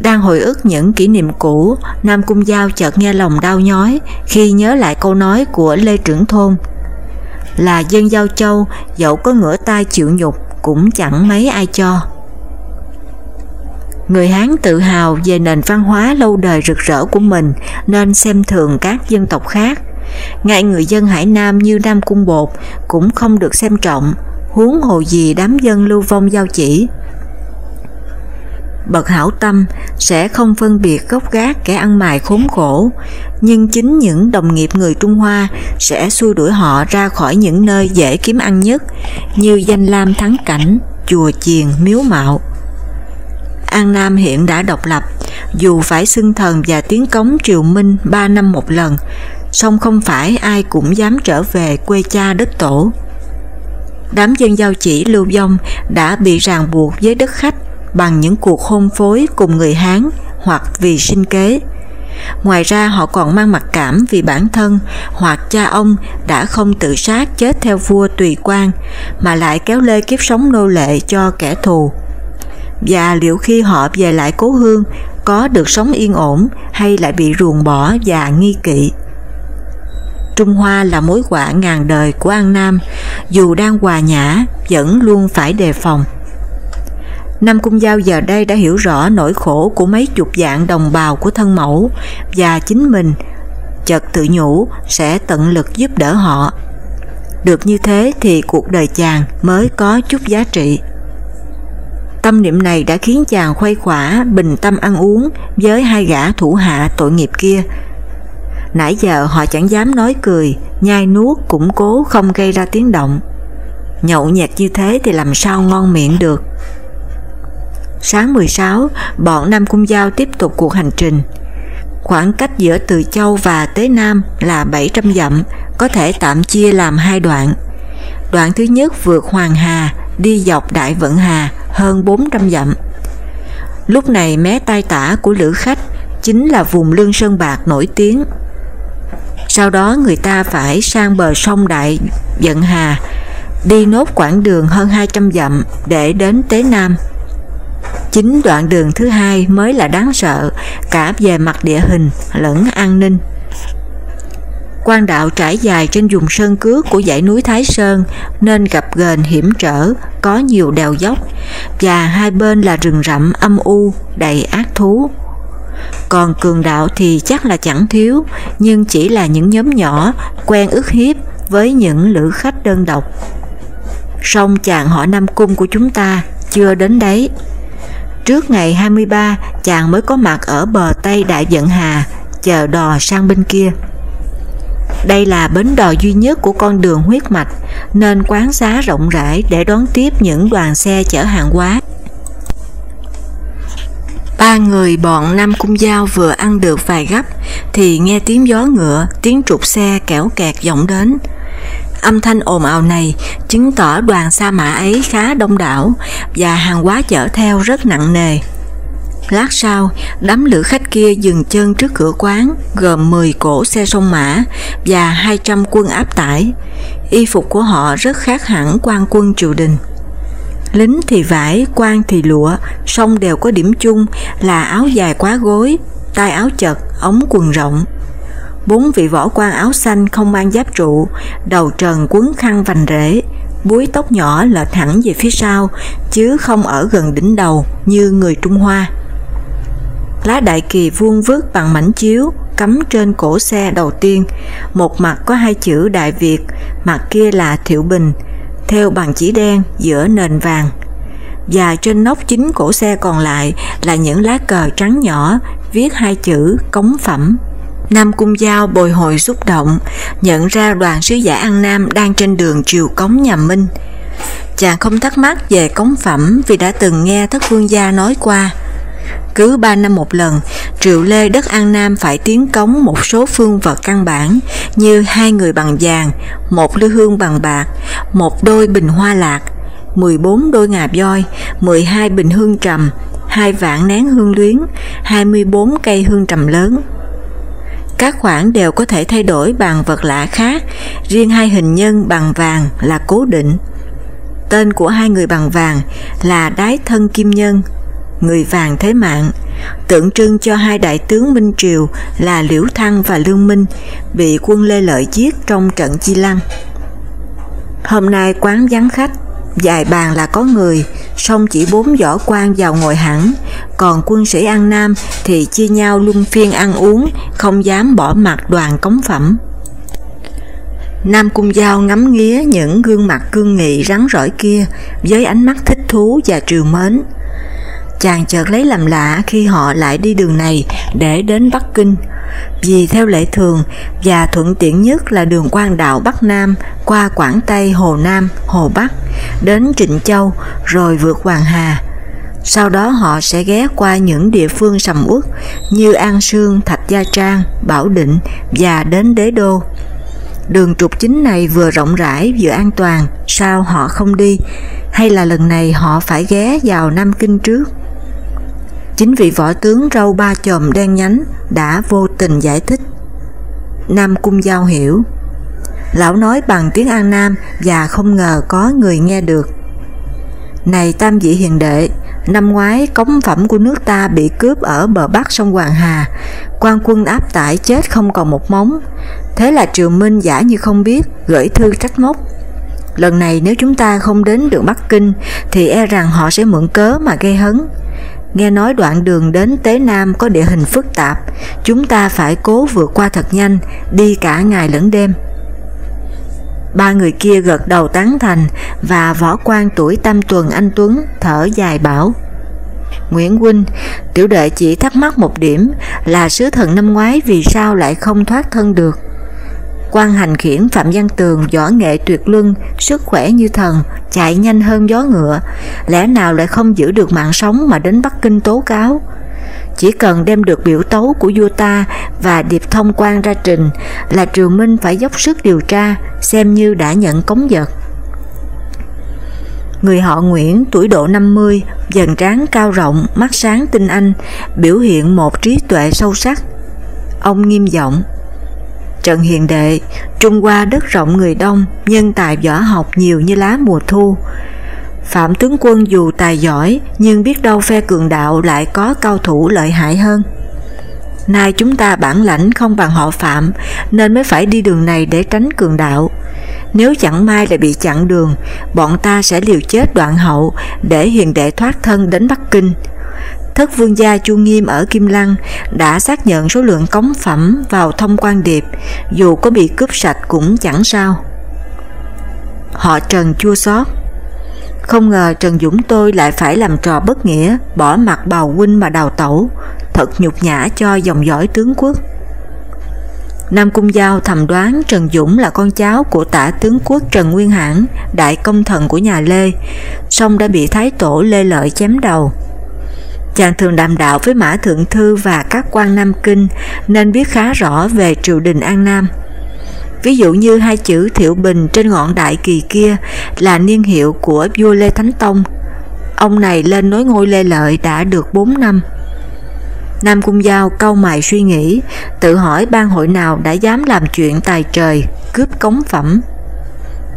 Đang hồi ức những kỷ niệm cũ, Nam Cung Giao chợt nghe lòng đau nhói khi nhớ lại câu nói của Lê Trưởng Thôn. Là dân Giao Châu, dẫu có ngửa tay chịu nhục cũng chẳng mấy ai cho. Người Hán tự hào về nền văn hóa lâu đời rực rỡ của mình nên xem thường các dân tộc khác. Ngay người dân Hải Nam như Nam Cung Bột cũng không được xem trọng, huống hồ gì đám dân lưu vong giao chỉ. Bậc hảo tâm sẽ không phân biệt gốc gác kẻ ăn mài khốn khổ, nhưng chính những đồng nghiệp người Trung Hoa sẽ xua đuổi họ ra khỏi những nơi dễ kiếm ăn nhất như danh lam thắng cảnh, chùa chiền, miếu mạo. An Nam hiện đã độc lập, dù phải xưng thần và tiến cống triều minh 3 năm một lần, song không phải ai cũng dám trở về quê cha đất tổ. Đám dân giao chỉ lưu vong đã bị ràng buộc với đất khách bằng những cuộc hôn phối cùng người Hán hoặc vì sinh kế. Ngoài ra họ còn mang mặc cảm vì bản thân hoặc cha ông đã không tự sát chết theo vua tùy quan mà lại kéo lê kiếp sống nô lệ cho kẻ thù và liệu khi họ về lại cố hương có được sống yên ổn hay lại bị ruồng bỏ và nghi kỵ. Trung Hoa là mối quả ngàn đời của An Nam, dù đang hòa nhã, vẫn luôn phải đề phòng. Nam Cung Giao giờ đây đã hiểu rõ nỗi khổ của mấy chục dạng đồng bào của thân mẫu và chính mình chợt tự nhủ sẽ tận lực giúp đỡ họ. Được như thế thì cuộc đời chàng mới có chút giá trị. Tâm niệm này đã khiến chàng khuây khỏa bình tâm ăn uống với hai gã thủ hạ tội nghiệp kia. Nãy giờ họ chẳng dám nói cười, nhai nuốt cũng cố không gây ra tiếng động. Nhậu nhẹt như thế thì làm sao ngon miệng được. Sáng 16, bọn Nam Cung Giao tiếp tục cuộc hành trình. Khoảng cách giữa Từ Châu và Tế Nam là 700 dặm, có thể tạm chia làm hai đoạn. Đoạn thứ nhất vượt Hoàng Hà, đi dọc Đại Vận Hà hơn 400 dặm. Lúc này mé tay tả của lữ khách chính là vùng Lương Sơn Bạc nổi tiếng. Sau đó người ta phải sang bờ sông Đại Vận Hà, đi nốt quãng đường hơn 200 dặm để đến Tế Nam. Chính đoạn đường thứ hai mới là đáng sợ cả về mặt địa hình lẫn an ninh. Quan đạo trải dài trên vùng sơn cước của dãy núi Thái Sơn nên gặp gền hiểm trở, có nhiều đèo dốc và hai bên là rừng rậm âm u, đầy ác thú. Còn cường đạo thì chắc là chẳng thiếu, nhưng chỉ là những nhóm nhỏ quen ức hiếp với những lữ khách đơn độc. Song chàng họ Nam Cung của chúng ta chưa đến đấy. Trước ngày 23, chàng mới có mặt ở bờ Tây Đại Vận Hà, chờ đò sang bên kia. Đây là bến đò duy nhất của con đường huyết mạch, nên quán xá rộng rãi để đón tiếp những đoàn xe chở hàng hóa. Ba người bọn Nam Cung Giao vừa ăn được vài gấp thì nghe tiếng gió ngựa, tiếng trục xe kẻo kẹt vọng đến. Âm thanh ồn ào này chứng tỏ đoàn sa mã ấy khá đông đảo và hàng hóa chở theo rất nặng nề. Lát sau, đám lữ khách kia dừng chân trước cửa quán, gồm 10 cổ xe sông mã và 200 quân áp tải. Y phục của họ rất khác hẳn quan quân triều đình. Lính thì vải, quan thì lụa, song đều có điểm chung là áo dài quá gối, tay áo chật, ống quần rộng. Bốn vị võ quan áo xanh không mang giáp trụ, đầu trần quấn khăn vành rễ, búi tóc nhỏ lệch hẳn về phía sau, chứ không ở gần đỉnh đầu như người Trung Hoa. Lá đại kỳ vuông vức bằng mảnh chiếu, cắm trên cổ xe đầu tiên, một mặt có hai chữ Đại Việt, mặt kia là Thiệu Bình, theo bằng chỉ đen giữa nền vàng. Và trên nóc chính cổ xe còn lại là những lá cờ trắng nhỏ viết hai chữ cống phẩm. Nam Cung Giao bồi hồi xúc động, nhận ra đoàn sứ giả An Nam đang trên đường triều cống nhà Minh. Chàng không thắc mắc về cống phẩm vì đã từng nghe thất vương gia nói qua. Cứ ba năm một lần, Triệu Lê đất An Nam phải tiến cống một số phương vật căn bản như hai người bằng vàng, một lư hương bằng bạc, một đôi bình hoa lạc, 14 đôi ngà voi, 12 bình hương trầm, hai vạn nén hương luyến, 24 cây hương trầm lớn. Các khoản đều có thể thay đổi bằng vật lạ khác, riêng hai hình nhân bằng vàng là cố định. Tên của hai người bằng vàng là Đái Thân Kim Nhân, người vàng thế mạng, tượng trưng cho hai đại tướng Minh Triều là Liễu Thăng và Lương Minh bị quân Lê Lợi giết trong trận Chi Lăng. Hôm nay quán vắng khách, dài bàn là có người, song chỉ bốn võ quan vào ngồi hẳn, còn quân sĩ An Nam thì chia nhau luân phiên ăn uống, không dám bỏ mặt đoàn cống phẩm. Nam Cung Giao ngắm nghía những gương mặt cương nghị rắn rỏi kia với ánh mắt thích thú và triều mến. Chàng chợt lấy làm lạ khi họ lại đi đường này để đến Bắc Kinh, vì theo lệ thường và thuận tiện nhất là đường quan đạo Bắc Nam qua Quảng Tây, Hồ Nam, Hồ Bắc, đến Trịnh Châu rồi vượt Hoàng Hà. Sau đó họ sẽ ghé qua những địa phương sầm uất như An Sương, Thạch Gia Trang, Bảo Định và đến Đế Đô. Đường trục chính này vừa rộng rãi vừa an toàn, sao họ không đi, hay là lần này họ phải ghé vào Nam Kinh trước? Chính vị võ tướng râu ba chòm đen nhánh đã vô tình giải thích. Nam Cung Giao hiểu. Lão nói bằng tiếng An Nam và không ngờ có người nghe được. Này tam vị hiền đệ, năm ngoái cống phẩm của nước ta bị cướp ở bờ bắc sông Hoàng Hà, quan quân áp tải chết không còn một móng. Thế là Triều Minh giả như không biết, gửi thư trách móc. Lần này nếu chúng ta không đến được Bắc Kinh thì e rằng họ sẽ mượn cớ mà gây hấn. Nghe nói đoạn đường đến Tế Nam có địa hình phức tạp, chúng ta phải cố vượt qua thật nhanh, đi cả ngày lẫn đêm. Ba người kia gật đầu tán thành và võ quan tuổi tam tuần anh Tuấn thở dài bảo Nguyễn Huynh, tiểu đệ chỉ thắc mắc một điểm là sứ thần năm ngoái vì sao lại không thoát thân được quan hành khiển Phạm Văn Tường võ nghệ tuyệt luân, sức khỏe như thần, chạy nhanh hơn gió ngựa, lẽ nào lại không giữ được mạng sống mà đến Bắc Kinh tố cáo? Chỉ cần đem được biểu tấu của vua ta và điệp thông quan ra trình là Triều Minh phải dốc sức điều tra, xem như đã nhận cống vật. Người họ Nguyễn tuổi độ 50, dần trán cao rộng, mắt sáng tinh anh, biểu hiện một trí tuệ sâu sắc. Ông nghiêm giọng Trần Hiền Đệ, Trung Hoa đất rộng người đông, nhân tài võ học nhiều như lá mùa thu, Phạm tướng quân dù tài giỏi nhưng biết đâu phe cường đạo lại có cao thủ lợi hại hơn. Nay chúng ta bản lãnh không bằng họ Phạm nên mới phải đi đường này để tránh cường đạo. Nếu chẳng may lại bị chặn đường, bọn ta sẽ liều chết đoạn hậu để hiền đệ thoát thân đến Bắc Kinh. Thất vương gia Chu Nghiêm ở Kim Lăng đã xác nhận số lượng cống phẩm vào thông quan điệp, dù có bị cướp sạch cũng chẳng sao. Họ Trần chua xót không ngờ Trần Dũng tôi lại phải làm trò bất nghĩa, bỏ mặt bào huynh mà đào tẩu, thật nhục nhã cho dòng dõi tướng quốc. Nam Cung Giao thầm đoán Trần Dũng là con cháu của tả tướng quốc Trần Nguyên Hãn, đại công thần của nhà Lê, song đã bị Thái Tổ Lê Lợi chém đầu. Chàng thường đàm đạo với Mã Thượng Thư và các quan Nam Kinh nên biết khá rõ về triều đình An Nam. Ví dụ như hai chữ Thiệu Bình trên ngọn đại kỳ kia là niên hiệu của vua Lê Thánh Tông. Ông này lên nối ngôi Lê Lợi đã được 4 năm. Nam Cung Giao câu mày suy nghĩ, tự hỏi ban hội nào đã dám làm chuyện tài trời, cướp cống phẩm.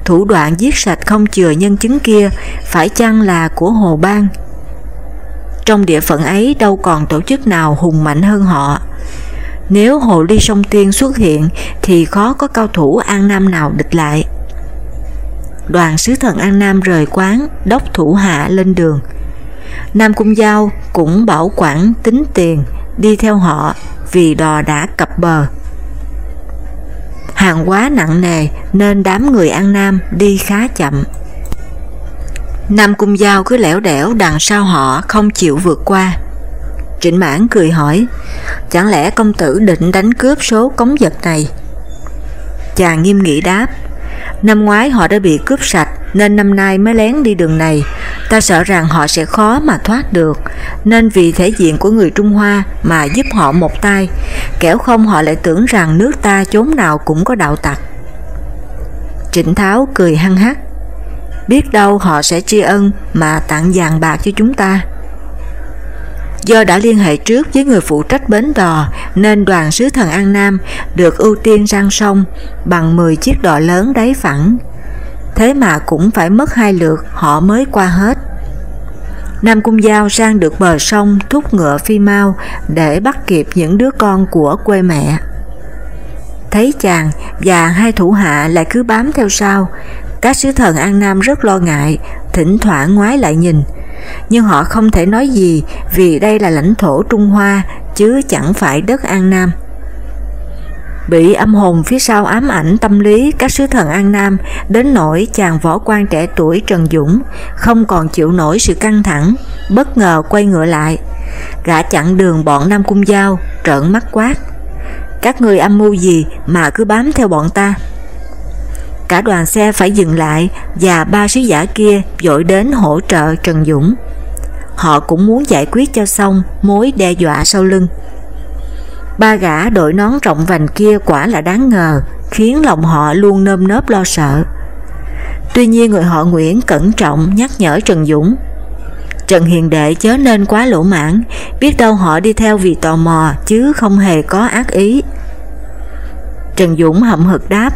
Thủ đoạn giết sạch không chừa nhân chứng kia phải chăng là của Hồ Bang? Trong địa phận ấy đâu còn tổ chức nào hùng mạnh hơn họ, nếu hồ ly sông tiên xuất hiện thì khó có cao thủ An Nam nào địch lại. Đoàn sứ thần An Nam rời quán, đốc thủ hạ lên đường. Nam Cung Giao cũng bảo quản tính tiền, đi theo họ vì đò đã cập bờ. Hàng quá nặng nề nên đám người An Nam đi khá chậm. Nam Cung Giao cứ lẻo đẻo đằng sau họ không chịu vượt qua. Trịnh mãn cười hỏi, chẳng lẽ công tử định đánh cướp số cống vật này? Chàng nghiêm nghị đáp, năm ngoái họ đã bị cướp sạch nên năm nay mới lén đi đường này, ta sợ rằng họ sẽ khó mà thoát được, nên vì thể diện của người Trung Hoa mà giúp họ một tay, kẻo không họ lại tưởng rằng nước ta chốn nào cũng có đạo tặc. Trịnh Tháo cười hăng hắc, biết đâu họ sẽ tri ân mà tặng vàng bạc cho chúng ta. Do đã liên hệ trước với người phụ trách bến đò nên đoàn sứ thần An Nam được ưu tiên sang sông bằng 10 chiếc đò lớn đáy phẳng. Thế mà cũng phải mất hai lượt họ mới qua hết. Nam Cung Giao sang được bờ sông thúc ngựa phi mau để bắt kịp những đứa con của quê mẹ. Thấy chàng và hai thủ hạ lại cứ bám theo sau, các sứ thần An Nam rất lo ngại, thỉnh thoảng ngoái lại nhìn, nhưng họ không thể nói gì vì đây là lãnh thổ Trung Hoa chứ chẳng phải đất An Nam. Bị âm hồn phía sau ám ảnh tâm lý các sứ thần An Nam đến nỗi chàng võ quan trẻ tuổi Trần Dũng không còn chịu nổi sự căng thẳng, bất ngờ quay ngựa lại. Gã chặn đường bọn Nam Cung Giao, trợn mắt quát. Các người âm mưu gì mà cứ bám theo bọn ta? Cả đoàn xe phải dừng lại và ba sứ giả kia dội đến hỗ trợ Trần Dũng. Họ cũng muốn giải quyết cho xong mối đe dọa sau lưng. Ba gã đội nón rộng vành kia quả là đáng ngờ, khiến lòng họ luôn nơm nớp lo sợ. Tuy nhiên người họ Nguyễn cẩn trọng nhắc nhở Trần Dũng. Trần Hiền Đệ chớ nên quá lỗ mãn, biết đâu họ đi theo vì tò mò chứ không hề có ác ý. Trần Dũng hậm hực đáp,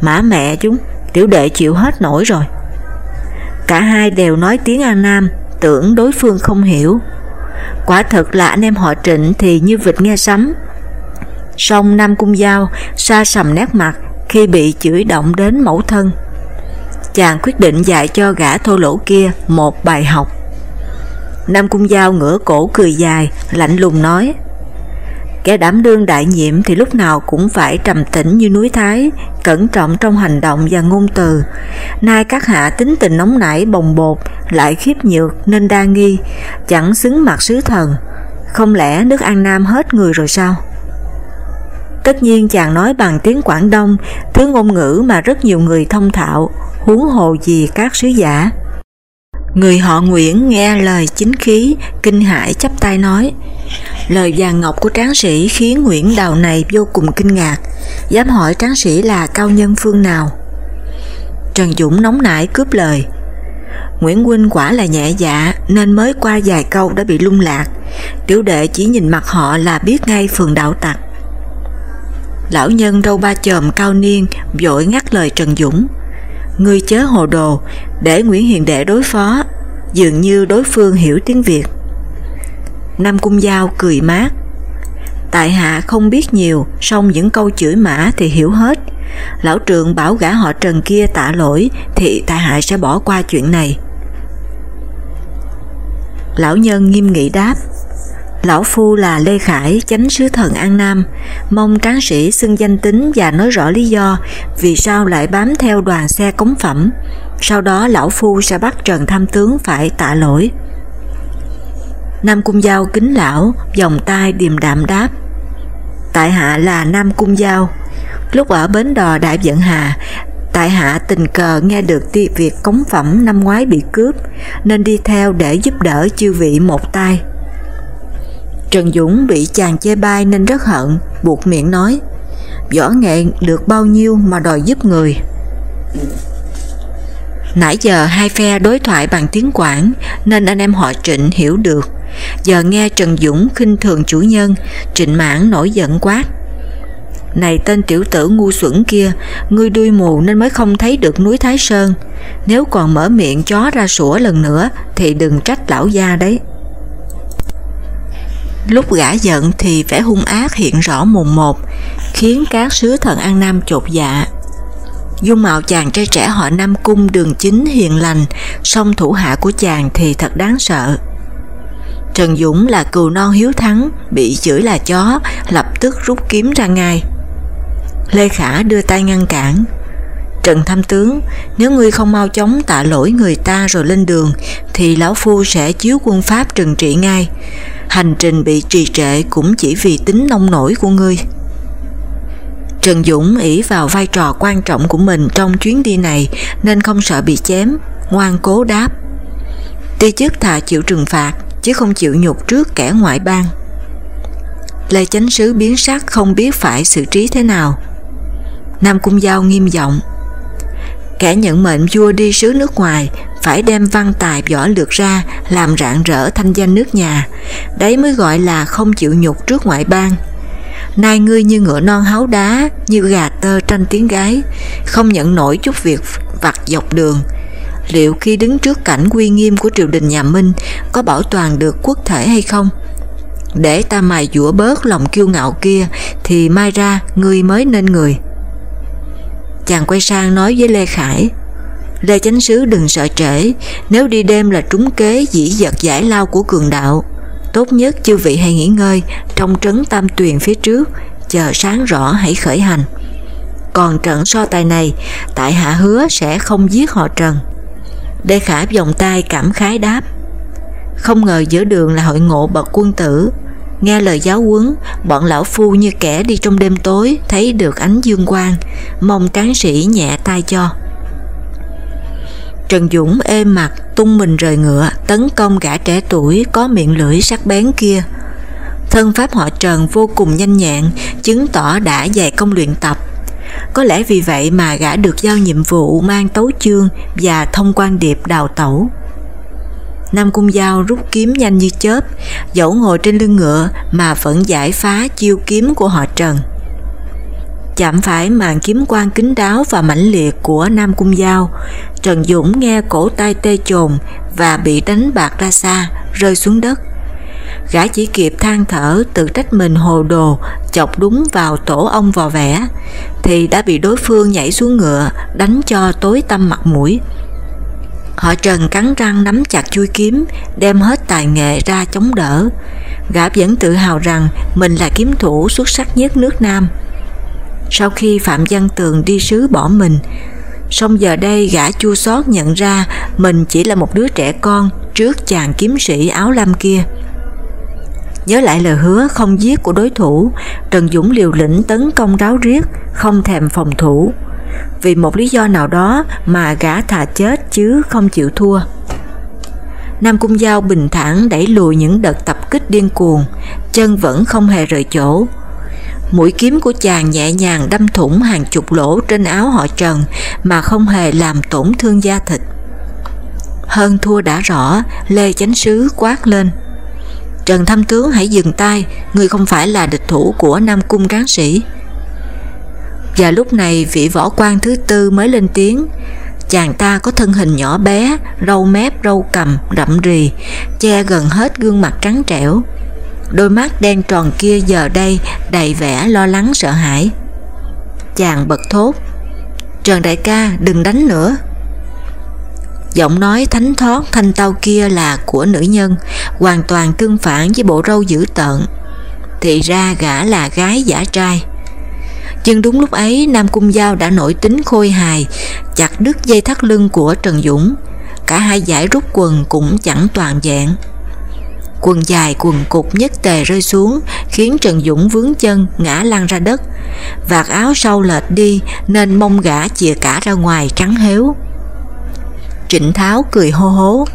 Mã mẹ chúng, tiểu đệ chịu hết nổi rồi. Cả hai đều nói tiếng An Nam, tưởng đối phương không hiểu. Quả thật là anh em họ trịnh thì như vịt nghe sấm. Song Nam Cung Giao xa sầm nét mặt khi bị chửi động đến mẫu thân. Chàng quyết định dạy cho gã thô lỗ kia một bài học. Nam Cung Giao ngửa cổ cười dài, lạnh lùng nói Kẻ đảm đương đại nhiệm thì lúc nào cũng phải trầm tĩnh như núi Thái, cẩn trọng trong hành động và ngôn từ. Nay các hạ tính tình nóng nảy bồng bột, lại khiếp nhược nên đa nghi, chẳng xứng mặt sứ thần. Không lẽ nước An Nam hết người rồi sao? Tất nhiên chàng nói bằng tiếng Quảng Đông, thứ ngôn ngữ mà rất nhiều người thông thạo, huống hồ gì các sứ giả. Người họ Nguyễn nghe lời chính khí, kinh hãi chấp tay nói. Lời vàng ngọc của tráng sĩ khiến Nguyễn Đào này vô cùng kinh ngạc, dám hỏi tráng sĩ là cao nhân phương nào. Trần Dũng nóng nảy cướp lời. Nguyễn Huynh quả là nhẹ dạ nên mới qua vài câu đã bị lung lạc, tiểu đệ chỉ nhìn mặt họ là biết ngay phường đạo tặc. Lão nhân râu ba chòm cao niên vội ngắt lời Trần Dũng. Ngươi chớ hồ đồ, để Nguyễn Hiền Đệ đối phó, dường như đối phương hiểu tiếng Việt. Nam Cung Giao cười mát. Tại hạ không biết nhiều, song những câu chửi mã thì hiểu hết. Lão trường bảo gã họ Trần kia tạ lỗi thì tại hạ sẽ bỏ qua chuyện này. Lão nhân nghiêm nghị đáp, Lão Phu là Lê Khải, chánh sứ thần An Nam, mong tráng sĩ xưng danh tính và nói rõ lý do vì sao lại bám theo đoàn xe cống phẩm. Sau đó Lão Phu sẽ bắt Trần Tham Tướng phải tạ lỗi. Nam Cung Giao kính lão, vòng tay điềm đạm đáp. Tại hạ là Nam Cung Giao. Lúc ở bến đò Đại Vận Hà, tại hạ tình cờ nghe được việc cống phẩm năm ngoái bị cướp, nên đi theo để giúp đỡ chư vị một tay. Trần Dũng bị chàng chê bai nên rất hận, buộc miệng nói, võ nghệ được bao nhiêu mà đòi giúp người. Nãy giờ hai phe đối thoại bằng tiếng Quảng nên anh em họ Trịnh hiểu được. Giờ nghe Trần Dũng khinh thường chủ nhân, Trịnh Mãn nổi giận quát. Này tên tiểu tử ngu xuẩn kia, ngươi đuôi mù nên mới không thấy được núi Thái Sơn. Nếu còn mở miệng chó ra sủa lần nữa thì đừng trách lão gia đấy. Lúc gã giận thì vẻ hung ác hiện rõ mồn một, khiến các sứ thần An Nam chột dạ. Dung mạo chàng trai trẻ họ Nam Cung đường chính hiền lành, song thủ hạ của chàng thì thật đáng sợ. Trần Dũng là cừu non hiếu thắng, bị chửi là chó, lập tức rút kiếm ra ngay. Lê Khả đưa tay ngăn cản. Trần Tham Tướng, nếu ngươi không mau chóng tạ lỗi người ta rồi lên đường, thì Lão Phu sẽ chiếu quân Pháp trừng trị ngay. Hành trình bị trì trệ cũng chỉ vì tính nông nổi của ngươi. Trần Dũng ỷ vào vai trò quan trọng của mình trong chuyến đi này nên không sợ bị chém, ngoan cố đáp. Ti chức thà chịu trừng phạt, chứ không chịu nhục trước kẻ ngoại bang. Lê Chánh Sứ biến sắc không biết phải xử trí thế nào. Nam Cung Giao nghiêm giọng Kẻ nhận mệnh vua đi sứ nước ngoài phải đem văn tài võ lược ra làm rạng rỡ thanh danh nước nhà, đấy mới gọi là không chịu nhục trước ngoại bang. Nay ngươi như ngựa non háo đá, như gà tơ tranh tiếng gái, không nhận nổi chút việc vặt dọc đường. Liệu khi đứng trước cảnh uy nghiêm của triều đình nhà Minh có bảo toàn được quốc thể hay không? Để ta mài dũa bớt lòng kiêu ngạo kia thì mai ra ngươi mới nên người. Chàng quay sang nói với Lê Khải, Lê Chánh Sứ đừng sợ trễ, Nếu đi đêm là trúng kế dĩ giật giải lao của cường đạo. Tốt nhất chư vị hãy nghỉ ngơi Trong trấn tam tuyền phía trước, Chờ sáng rõ hãy khởi hành. Còn trận so tài này, Tại hạ hứa sẽ không giết họ Trần. Lê Khả vòng tay cảm khái đáp, Không ngờ giữa đường là hội ngộ bậc quân tử Nghe lời giáo huấn, bọn lão phu như kẻ đi trong đêm tối, thấy được ánh dương quang, mong tráng sĩ nhẹ tay cho. Trần Dũng êm mặt, tung mình rời ngựa, tấn công gã trẻ tuổi có miệng lưỡi sắc bén kia. Thân pháp họ Trần vô cùng nhanh nhẹn, chứng tỏ đã dày công luyện tập. Có lẽ vì vậy mà gã được giao nhiệm vụ mang tấu chương và thông quan điệp đào tẩu. Nam Cung Giao rút kiếm nhanh như chớp, dẫu ngồi trên lưng ngựa mà vẫn giải phá chiêu kiếm của họ Trần. chạm phải màn kiếm quan kính đáo và mãnh liệt của Nam Cung Giao, Trần Dũng nghe cổ tay tê chồn và bị đánh bạc ra xa, rơi xuống đất. Gã chỉ kịp than thở tự trách mình hồ đồ, chọc đúng vào tổ ông vò vẽ, thì đã bị đối phương nhảy xuống ngựa, đánh cho tối tâm mặt mũi. Họ Trần cắn răng nắm chặt chui kiếm, đem hết tài nghệ ra chống đỡ. Gã vẫn tự hào rằng mình là kiếm thủ xuất sắc nhất nước Nam. Sau khi Phạm Văn Tường đi sứ bỏ mình, song giờ đây gã chua xót nhận ra mình chỉ là một đứa trẻ con trước chàng kiếm sĩ áo lam kia. Nhớ lại lời hứa không giết của đối thủ, Trần Dũng liều lĩnh tấn công ráo riết, không thèm phòng thủ. Vì một lý do nào đó mà gã thà chết chứ không chịu thua. Nam Cung Giao bình thản đẩy lùi những đợt tập kích điên cuồng, chân vẫn không hề rời chỗ. Mũi kiếm của chàng nhẹ nhàng đâm thủng hàng chục lỗ trên áo họ Trần mà không hề làm tổn thương da thịt. Hơn thua đã rõ, Lê Chánh Sứ quát lên. Trần Thâm Tướng hãy dừng tay, người không phải là địch thủ của Nam Cung Cán Sĩ. Và lúc này vị võ quan thứ tư mới lên tiếng, chàng ta có thân hình nhỏ bé, râu mép râu cầm, rậm rì, che gần hết gương mặt trắng trẻo. Đôi mắt đen tròn kia giờ đây đầy vẻ lo lắng sợ hãi. Chàng bật thốt, Trần đại ca đừng đánh nữa. Giọng nói thánh thoát thanh tao kia là của nữ nhân, hoàn toàn tương phản với bộ râu dữ tợn. Thì ra gã là gái giả trai. Nhưng đúng lúc ấy Nam Cung Giao đã nổi tính khôi hài, chặt đứt dây thắt lưng của Trần Dũng. Cả hai giải rút quần cũng chẳng toàn dạng. Quần dài quần cục nhất tề rơi xuống khiến Trần Dũng vướng chân ngã lăn ra đất. Vạt áo sau lệch đi nên mông gã chìa cả ra ngoài trắng héo. Trịnh Tháo cười hô hố.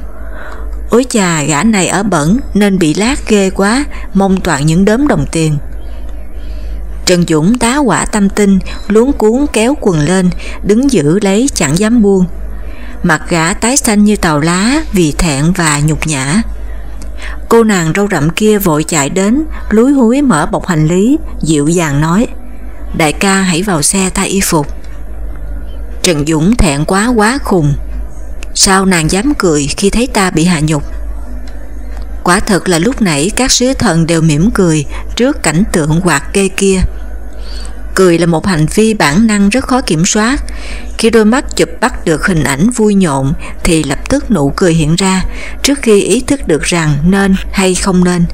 Ôi chà, gã này ở bẩn nên bị lát ghê quá, mông toàn những đốm đồng tiền. Trần Dũng tá quả tâm tinh, luống cuốn kéo quần lên, đứng giữ lấy chẳng dám buông. Mặt gã tái xanh như tàu lá vì thẹn và nhục nhã. Cô nàng râu rậm kia vội chạy đến, lúi húi mở bọc hành lý, dịu dàng nói, đại ca hãy vào xe ta y phục. Trần Dũng thẹn quá quá khùng, Sao nàng dám cười khi thấy ta bị hạ nhục? Quả thật là lúc nãy các sứ thần đều mỉm cười trước cảnh tượng hoạt kê kia. Cười là một hành vi bản năng rất khó kiểm soát. Khi đôi mắt chụp bắt được hình ảnh vui nhộn thì lập tức nụ cười hiện ra trước khi ý thức được rằng nên hay không nên.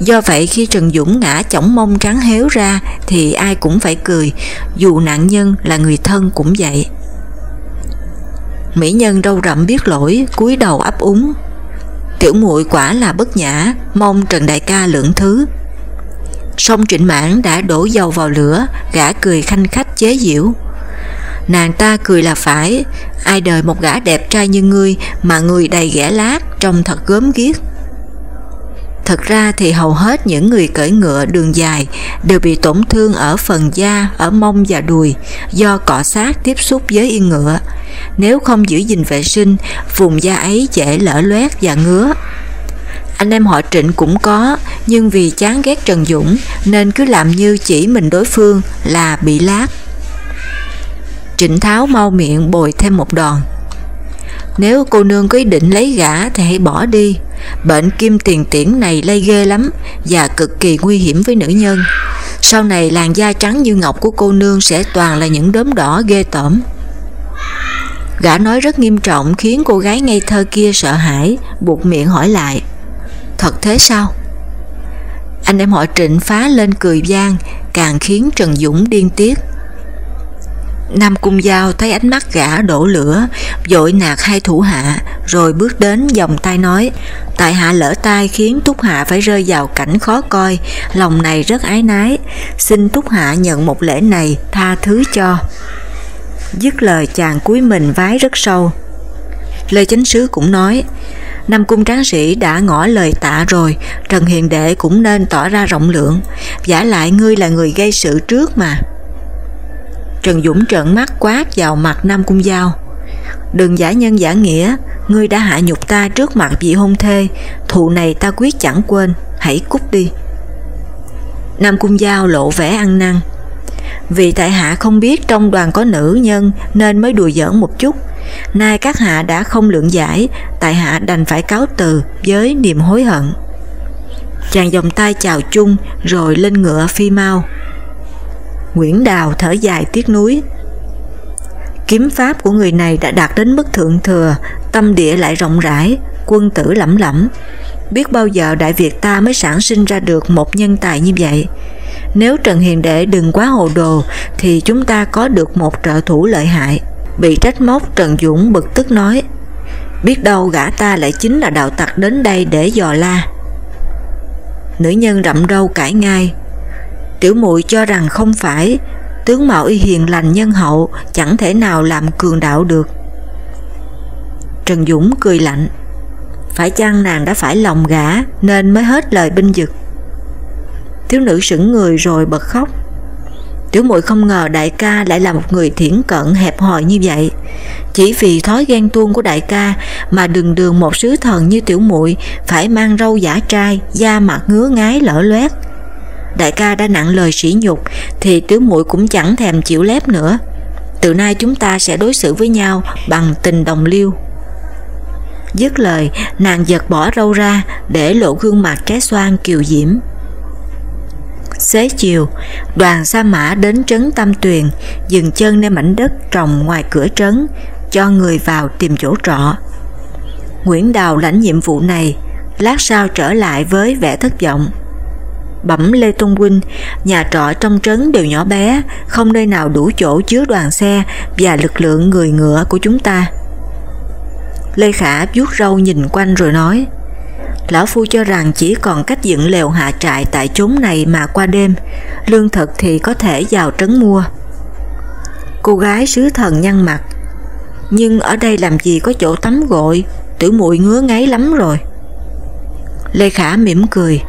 Do vậy khi Trần Dũng ngã chỏng mông trắng héo ra thì ai cũng phải cười, dù nạn nhân là người thân cũng vậy. Mỹ nhân râu rậm biết lỗi, cúi đầu ấp úng. Tiểu muội quả là bất nhã, mong Trần Đại ca lượng thứ. Song trịnh mãn đã đổ dầu vào lửa, gã cười khanh khách chế giễu. Nàng ta cười là phải, ai đời một gã đẹp trai như ngươi mà người đầy ghẻ lát, trông thật gớm ghiếc. Thật ra thì hầu hết những người cởi ngựa đường dài đều bị tổn thương ở phần da, ở mông và đùi do cọ sát tiếp xúc với yên ngựa. Nếu không giữ gìn vệ sinh, vùng da ấy dễ lở loét và ngứa. Anh em họ Trịnh cũng có, nhưng vì chán ghét Trần Dũng nên cứ làm như chỉ mình đối phương là bị lát. Trịnh Tháo mau miệng bồi thêm một đòn. Nếu cô nương có ý định lấy gã thì hãy bỏ đi, Bệnh kim tiền tiễn này lây ghê lắm và cực kỳ nguy hiểm với nữ nhân. Sau này làn da trắng như ngọc của cô nương sẽ toàn là những đốm đỏ ghê tởm. Gã nói rất nghiêm trọng khiến cô gái ngây thơ kia sợ hãi, buộc miệng hỏi lại. Thật thế sao? Anh em họ trịnh phá lên cười gian, càng khiến Trần Dũng điên tiết. Nam Cung Giao thấy ánh mắt gã đổ lửa, dội nạt hai thủ hạ, rồi bước đến dòng tay nói, tại hạ lỡ tay khiến Túc Hạ phải rơi vào cảnh khó coi, lòng này rất ái nái, xin Túc Hạ nhận một lễ này, tha thứ cho. Dứt lời chàng cúi mình vái rất sâu. Lê Chánh Sứ cũng nói, Nam Cung Tráng Sĩ đã ngỏ lời tạ rồi, Trần Hiền Đệ cũng nên tỏ ra rộng lượng, giả lại ngươi là người gây sự trước mà. Trần Dũng trợn mắt quát vào mặt Nam Cung Giao. Đừng giả nhân giả nghĩa, ngươi đã hạ nhục ta trước mặt vị hôn thê, thù này ta quyết chẳng quên, hãy cút đi. Nam Cung Giao lộ vẻ ăn năn. Vì tại hạ không biết trong đoàn có nữ nhân nên mới đùa giỡn một chút. Nay các hạ đã không lượng giải, tại hạ đành phải cáo từ với niềm hối hận. Chàng vòng tay chào chung rồi lên ngựa phi mau. Nguyễn Đào thở dài tiếc nuối. Kiếm pháp của người này đã đạt đến mức thượng thừa, tâm địa lại rộng rãi, quân tử lẫm lẫm. Biết bao giờ Đại Việt ta mới sản sinh ra được một nhân tài như vậy. Nếu Trần Hiền Đệ đừng quá hồ đồ thì chúng ta có được một trợ thủ lợi hại. Bị trách móc Trần Dũng bực tức nói Biết đâu gã ta lại chính là đạo tặc đến đây để dò la. Nữ nhân rậm râu cãi ngay Tiểu muội cho rằng không phải. Tướng mạo y hiền lành nhân hậu Chẳng thể nào làm cường đạo được. Trần Dũng cười lạnh. Phải chăng nàng đã phải lòng gã Nên mới hết lời binh dực Thiếu nữ sững người rồi bật khóc. Tiểu muội không ngờ đại ca lại là một người thiển cận hẹp hòi như vậy. Chỉ vì thói ghen tuông của đại ca mà đường đường một sứ thần như tiểu muội phải mang râu giả trai, da mặt ngứa ngái lở loét. Đại ca đã nặng lời sỉ nhục thì tứ muội cũng chẳng thèm chịu lép nữa. Từ nay chúng ta sẽ đối xử với nhau bằng tình đồng liêu. Dứt lời, nàng giật bỏ râu ra để lộ gương mặt trái xoan kiều diễm. Xế chiều, đoàn sa mã đến trấn Tam Tuyền, dừng chân nơi mảnh đất trồng ngoài cửa trấn, cho người vào tìm chỗ trọ. Nguyễn Đào lãnh nhiệm vụ này, lát sau trở lại với vẻ thất vọng. Bẩm Lê Tôn Huynh, nhà trọ trong trấn đều nhỏ bé, không nơi nào đủ chỗ chứa đoàn xe và lực lượng người ngựa của chúng ta. Lê Khả vuốt râu nhìn quanh rồi nói, Lão Phu cho rằng chỉ còn cách dựng lều hạ trại tại chốn này mà qua đêm, lương thực thì có thể vào trấn mua. Cô gái sứ thần nhăn mặt, nhưng ở đây làm gì có chỗ tắm gội, tử muội ngứa ngáy lắm rồi. Lê Khả mỉm cười,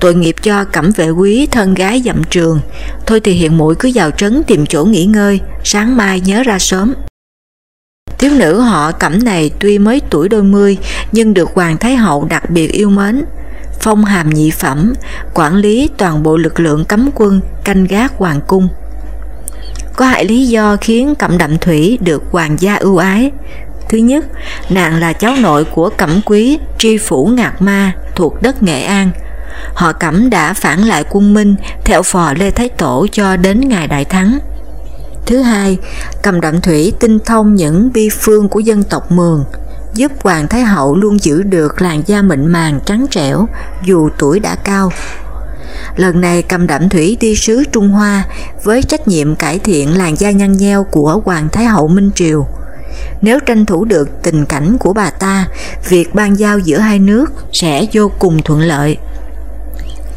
tội nghiệp cho cẩm vệ quý thân gái dặm trường, thôi thì hiện muội cứ vào trấn tìm chỗ nghỉ ngơi, sáng mai nhớ ra sớm. Thiếu nữ họ cẩm này tuy mới tuổi đôi mươi nhưng được Hoàng Thái Hậu đặc biệt yêu mến, phong hàm nhị phẩm, quản lý toàn bộ lực lượng cấm quân canh gác hoàng cung. Có hai lý do khiến Cẩm Đậm Thủy được hoàng gia ưu ái. Thứ nhất, nàng là cháu nội của Cẩm Quý, tri phủ Ngạc Ma thuộc đất Nghệ An. Họ Cẩm đã phản lại quân Minh theo phò Lê Thái Tổ cho đến ngày đại thắng. Thứ hai, cầm đậm thủy tinh thông những bi phương của dân tộc Mường, giúp Hoàng Thái Hậu luôn giữ được làn da mịn màng trắng trẻo dù tuổi đã cao. Lần này cầm đậm thủy đi sứ Trung Hoa với trách nhiệm cải thiện làn da nhăn nheo của Hoàng Thái Hậu Minh Triều. Nếu tranh thủ được tình cảnh của bà ta, việc ban giao giữa hai nước sẽ vô cùng thuận lợi.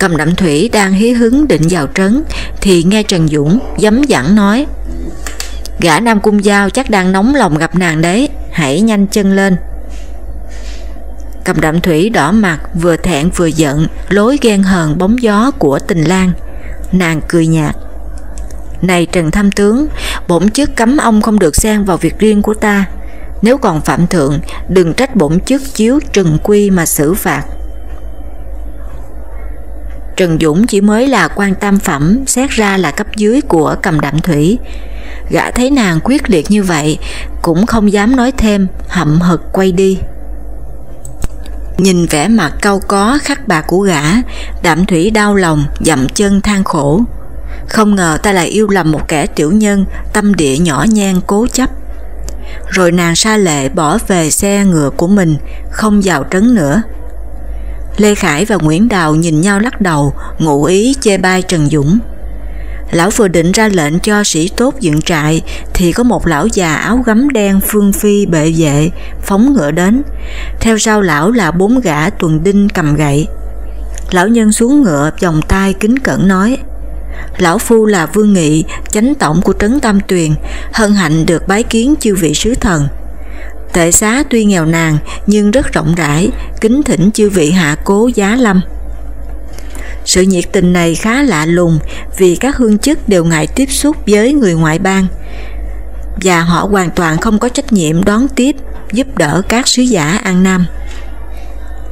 Cầm đậm thủy đang hí hứng định vào trấn thì nghe Trần Dũng dấm dẳng nói Gã Nam Cung Giao chắc đang nóng lòng gặp nàng đấy, hãy nhanh chân lên. Cầm đậm thủy đỏ mặt vừa thẹn vừa giận, lối ghen hờn bóng gió của tình lang. Nàng cười nhạt. Này Trần Tham Tướng, bổn chức cấm ông không được xen vào việc riêng của ta. Nếu còn phạm thượng, đừng trách bổn chức chiếu trừng quy mà xử phạt. Trần Dũng chỉ mới là quan tam phẩm, xét ra là cấp dưới của cầm đạm thủy. Gã thấy nàng quyết liệt như vậy, cũng không dám nói thêm, hậm hực quay đi. Nhìn vẻ mặt cau có khắc bạc của gã, đạm thủy đau lòng, dậm chân than khổ. Không ngờ ta lại yêu lầm một kẻ tiểu nhân, tâm địa nhỏ nhen cố chấp. Rồi nàng sa lệ bỏ về xe ngựa của mình, không vào trấn nữa. Lê Khải và Nguyễn Đào nhìn nhau lắc đầu, ngụ ý chê bai Trần Dũng. Lão vừa định ra lệnh cho sĩ tốt dựng trại thì có một lão già áo gấm đen phương phi bệ vệ phóng ngựa đến. Theo sau lão là bốn gã tuần đinh cầm gậy. Lão nhân xuống ngựa vòng tay kính cẩn nói Lão Phu là Vương Nghị, chánh tổng của Trấn Tam Tuyền, hân hạnh được bái kiến chư vị sứ thần. Tệ xá tuy nghèo nàn nhưng rất rộng rãi, kính thỉnh chư vị hạ cố giá lâm. Sự nhiệt tình này khá lạ lùng vì các hương chức đều ngại tiếp xúc với người ngoại bang và họ hoàn toàn không có trách nhiệm đón tiếp, giúp đỡ các sứ giả An Nam.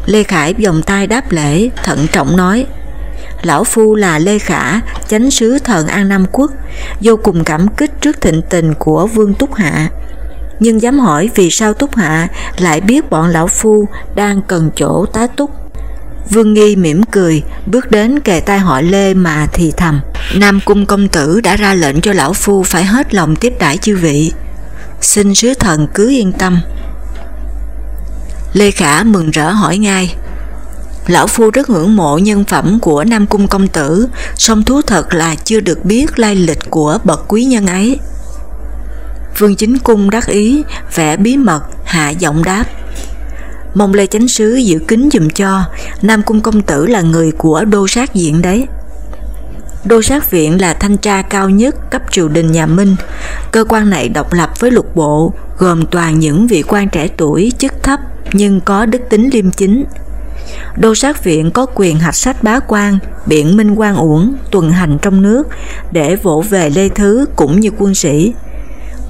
Lê Khải vòng tay đáp lễ, thận trọng nói lão phu là Lê Khả, chánh sứ thần An Nam Quốc, vô cùng cảm kích trước thịnh tình của Vương Túc Hạ. Nhưng dám hỏi vì sao Túc Hạ lại biết bọn lão phu đang cần chỗ tá túc. Vương Nghi mỉm cười, bước đến kề tai họ Lê mà thì thầm. Nam Cung công tử đã ra lệnh cho lão phu phải hết lòng tiếp đãi chư vị. Xin sứ thần cứ yên tâm. Lê Khả mừng rỡ hỏi ngay. Lão Phu rất ngưỡng mộ nhân phẩm của Nam Cung Công Tử, song thú thật là chưa được biết lai lịch của bậc quý nhân ấy. Vương Chính Cung đắc ý, vẽ bí mật, hạ giọng đáp. Mong Lê Chánh Sứ giữ kính dùm cho, Nam Cung Công Tử là người của đô sát viện đấy. Đô sát viện là thanh tra cao nhất cấp triều đình nhà Minh. Cơ quan này độc lập với lục bộ, gồm toàn những vị quan trẻ tuổi, chức thấp nhưng có đức tính liêm chính. Đô sát viện có quyền hạch sách bá quan, biện minh quan uổng, tuần hành trong nước để vỗ về lê thứ cũng như quân sĩ.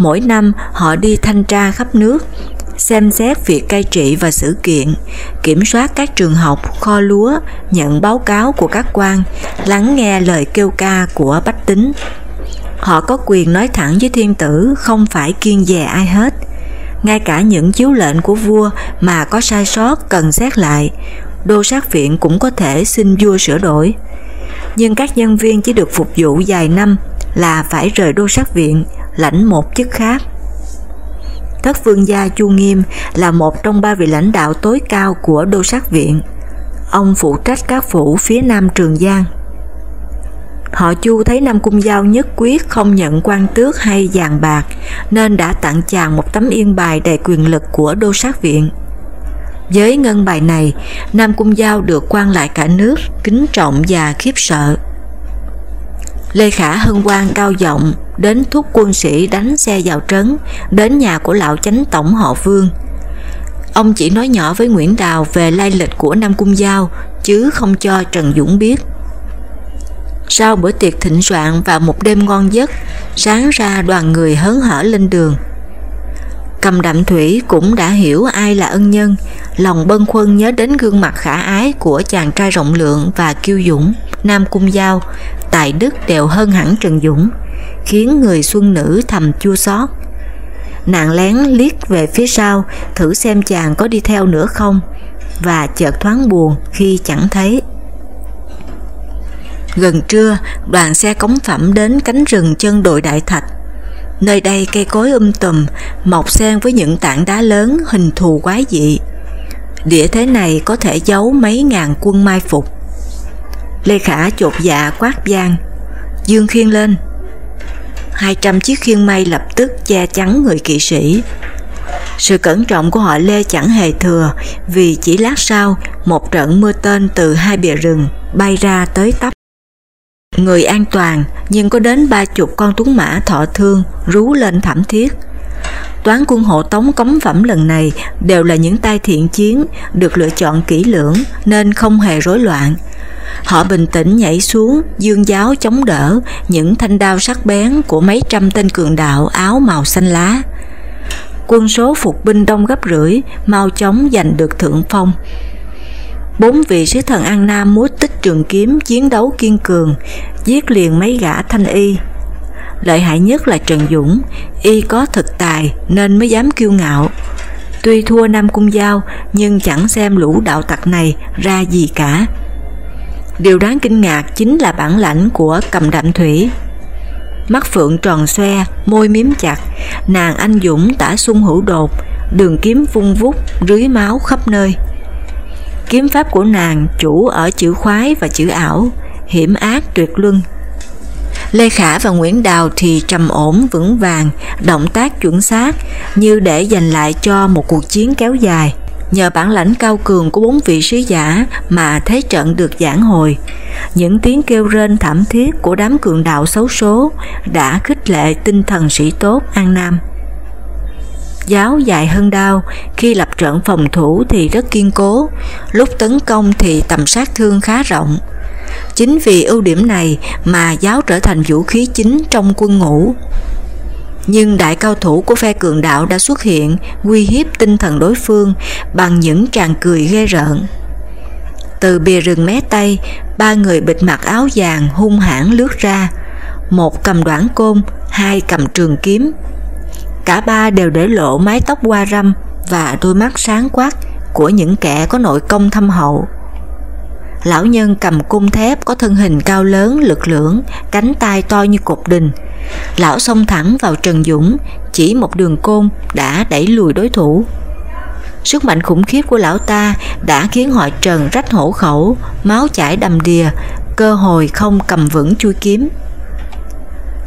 Mỗi năm họ đi thanh tra khắp nước, xem xét việc cai trị và xử kiện, kiểm soát các trường học, kho lúa, nhận báo cáo của các quan, lắng nghe lời kêu ca của bách tính. Họ có quyền nói thẳng với thiên tử, không phải kiên dè ai hết. Ngay cả những chiếu lệnh của vua mà có sai sót cần xét lại, đô sát viện cũng có thể xin vua sửa đổi. Nhưng các nhân viên chỉ được phục vụ vài năm là phải rời đô sát viện, lãnh một chức khác. Thất vương gia Chu Nghiêm là một trong ba vị lãnh đạo tối cao của đô sát viện. Ông phụ trách các phủ phía nam Trường Giang. Họ Chu thấy Nam Cung Giao nhất quyết không nhận quan tước hay vàng bạc nên đã tặng chàng một tấm yên bài đầy quyền lực của đô sát viện. Với ngân bài này, Nam Cung Giao được quan lại cả nước, kính trọng và khiếp sợ. Lê Khả hân quang cao giọng đến thúc quân sĩ đánh xe vào trấn, đến nhà của lão chánh tổng họ Vương. Ông chỉ nói nhỏ với Nguyễn Đào về lai lịch của Nam Cung Giao, chứ không cho Trần Dũng biết. Sau bữa tiệc thịnh soạn và một đêm ngon giấc, sáng ra đoàn người hớn hở lên đường. Cầm Đạm thủy cũng đã hiểu ai là ân nhân, lòng bân khuân nhớ đến gương mặt khả ái của chàng trai rộng lượng và kiêu dũng, Nam Cung Giao, tài Đức đều hơn hẳn Trần Dũng, khiến người xuân nữ thầm chua xót. Nàng lén liếc về phía sau, thử xem chàng có đi theo nữa không, và chợt thoáng buồn khi chẳng thấy. Gần trưa, đoàn xe cống phẩm đến cánh rừng chân đồi Đại Thạch. Nơi đây cây cối um tùm, mọc xen với những tảng đá lớn hình thù quái dị. Địa thế này có thể giấu mấy ngàn quân mai phục. Lê Khả chột dạ quát gian, dương khiên lên. 200 chiếc khiên mây lập tức che chắn người kỵ sĩ. Sự cẩn trọng của họ Lê chẳng hề thừa vì chỉ lát sau một trận mưa tên từ hai bìa rừng bay ra tới tấp. Người an toàn nhưng có đến ba chục con tuấn mã thọ thương rú lên thảm thiết. Toán quân hộ tống cấm phẩm lần này đều là những tay thiện chiến được lựa chọn kỹ lưỡng nên không hề rối loạn. Họ bình tĩnh nhảy xuống, dương giáo chống đỡ những thanh đao sắc bén của mấy trăm tên cường đạo áo màu xanh lá. Quân số phục binh đông gấp rưỡi, mau chóng giành được thượng phong. Bốn vị sứ thần An Nam múa tích trường kiếm chiến đấu kiên cường, giết liền mấy gã thanh y. Lợi hại nhất là Trần Dũng, y có thực tài nên mới dám kiêu ngạo. Tuy thua Nam Cung Giao nhưng chẳng xem lũ đạo tặc này ra gì cả. Điều đáng kinh ngạc chính là bản lãnh của cầm đạm thủy. Mắt phượng tròn xoe, môi miếm chặt, nàng anh dũng tả xung hữu đột, đường kiếm vung vút, rưới máu khắp nơi. Kiếm pháp của nàng chủ ở chữ khoái và chữ ảo, hiểm ác tuyệt luân. Lê Khả và Nguyễn Đào thì trầm ổn vững vàng, động tác chuẩn xác như để dành lại cho một cuộc chiến kéo dài. Nhờ bản lãnh cao cường của bốn vị sứ giả mà thế trận được giảng hồi. Những tiếng kêu rên thảm thiết của đám cường đạo xấu số đã khích lệ tinh thần sĩ tốt An Nam. Giáo dài hơn đao, khi lập trận phòng thủ thì rất kiên cố, lúc tấn công thì tầm sát thương khá rộng. Chính vì ưu điểm này mà giáo trở thành vũ khí chính trong quân ngũ. Nhưng đại cao thủ của phe cường đạo đã xuất hiện uy hiếp tinh thần đối phương bằng những tràng cười ghê rợn. Từ bìa rừng mé Tây, ba người bịt mặt áo vàng hung hãn lướt ra, một cầm đoạn côn, hai cầm trường kiếm. Cả ba đều để lộ mái tóc hoa râm và đôi mắt sáng quắc của những kẻ có nội công thâm hậu. Lão nhân cầm cung thép có thân hình cao lớn, lực lưỡng, cánh tay to như cột đình. Lão xông thẳng vào Trần Dũng, chỉ một đường côn đã đẩy lùi đối thủ. Sức mạnh khủng khiếp của lão ta đã khiến họ Trần rách hổ khẩu, máu chảy đầm đìa, cơ hội không cầm vững chui kiếm.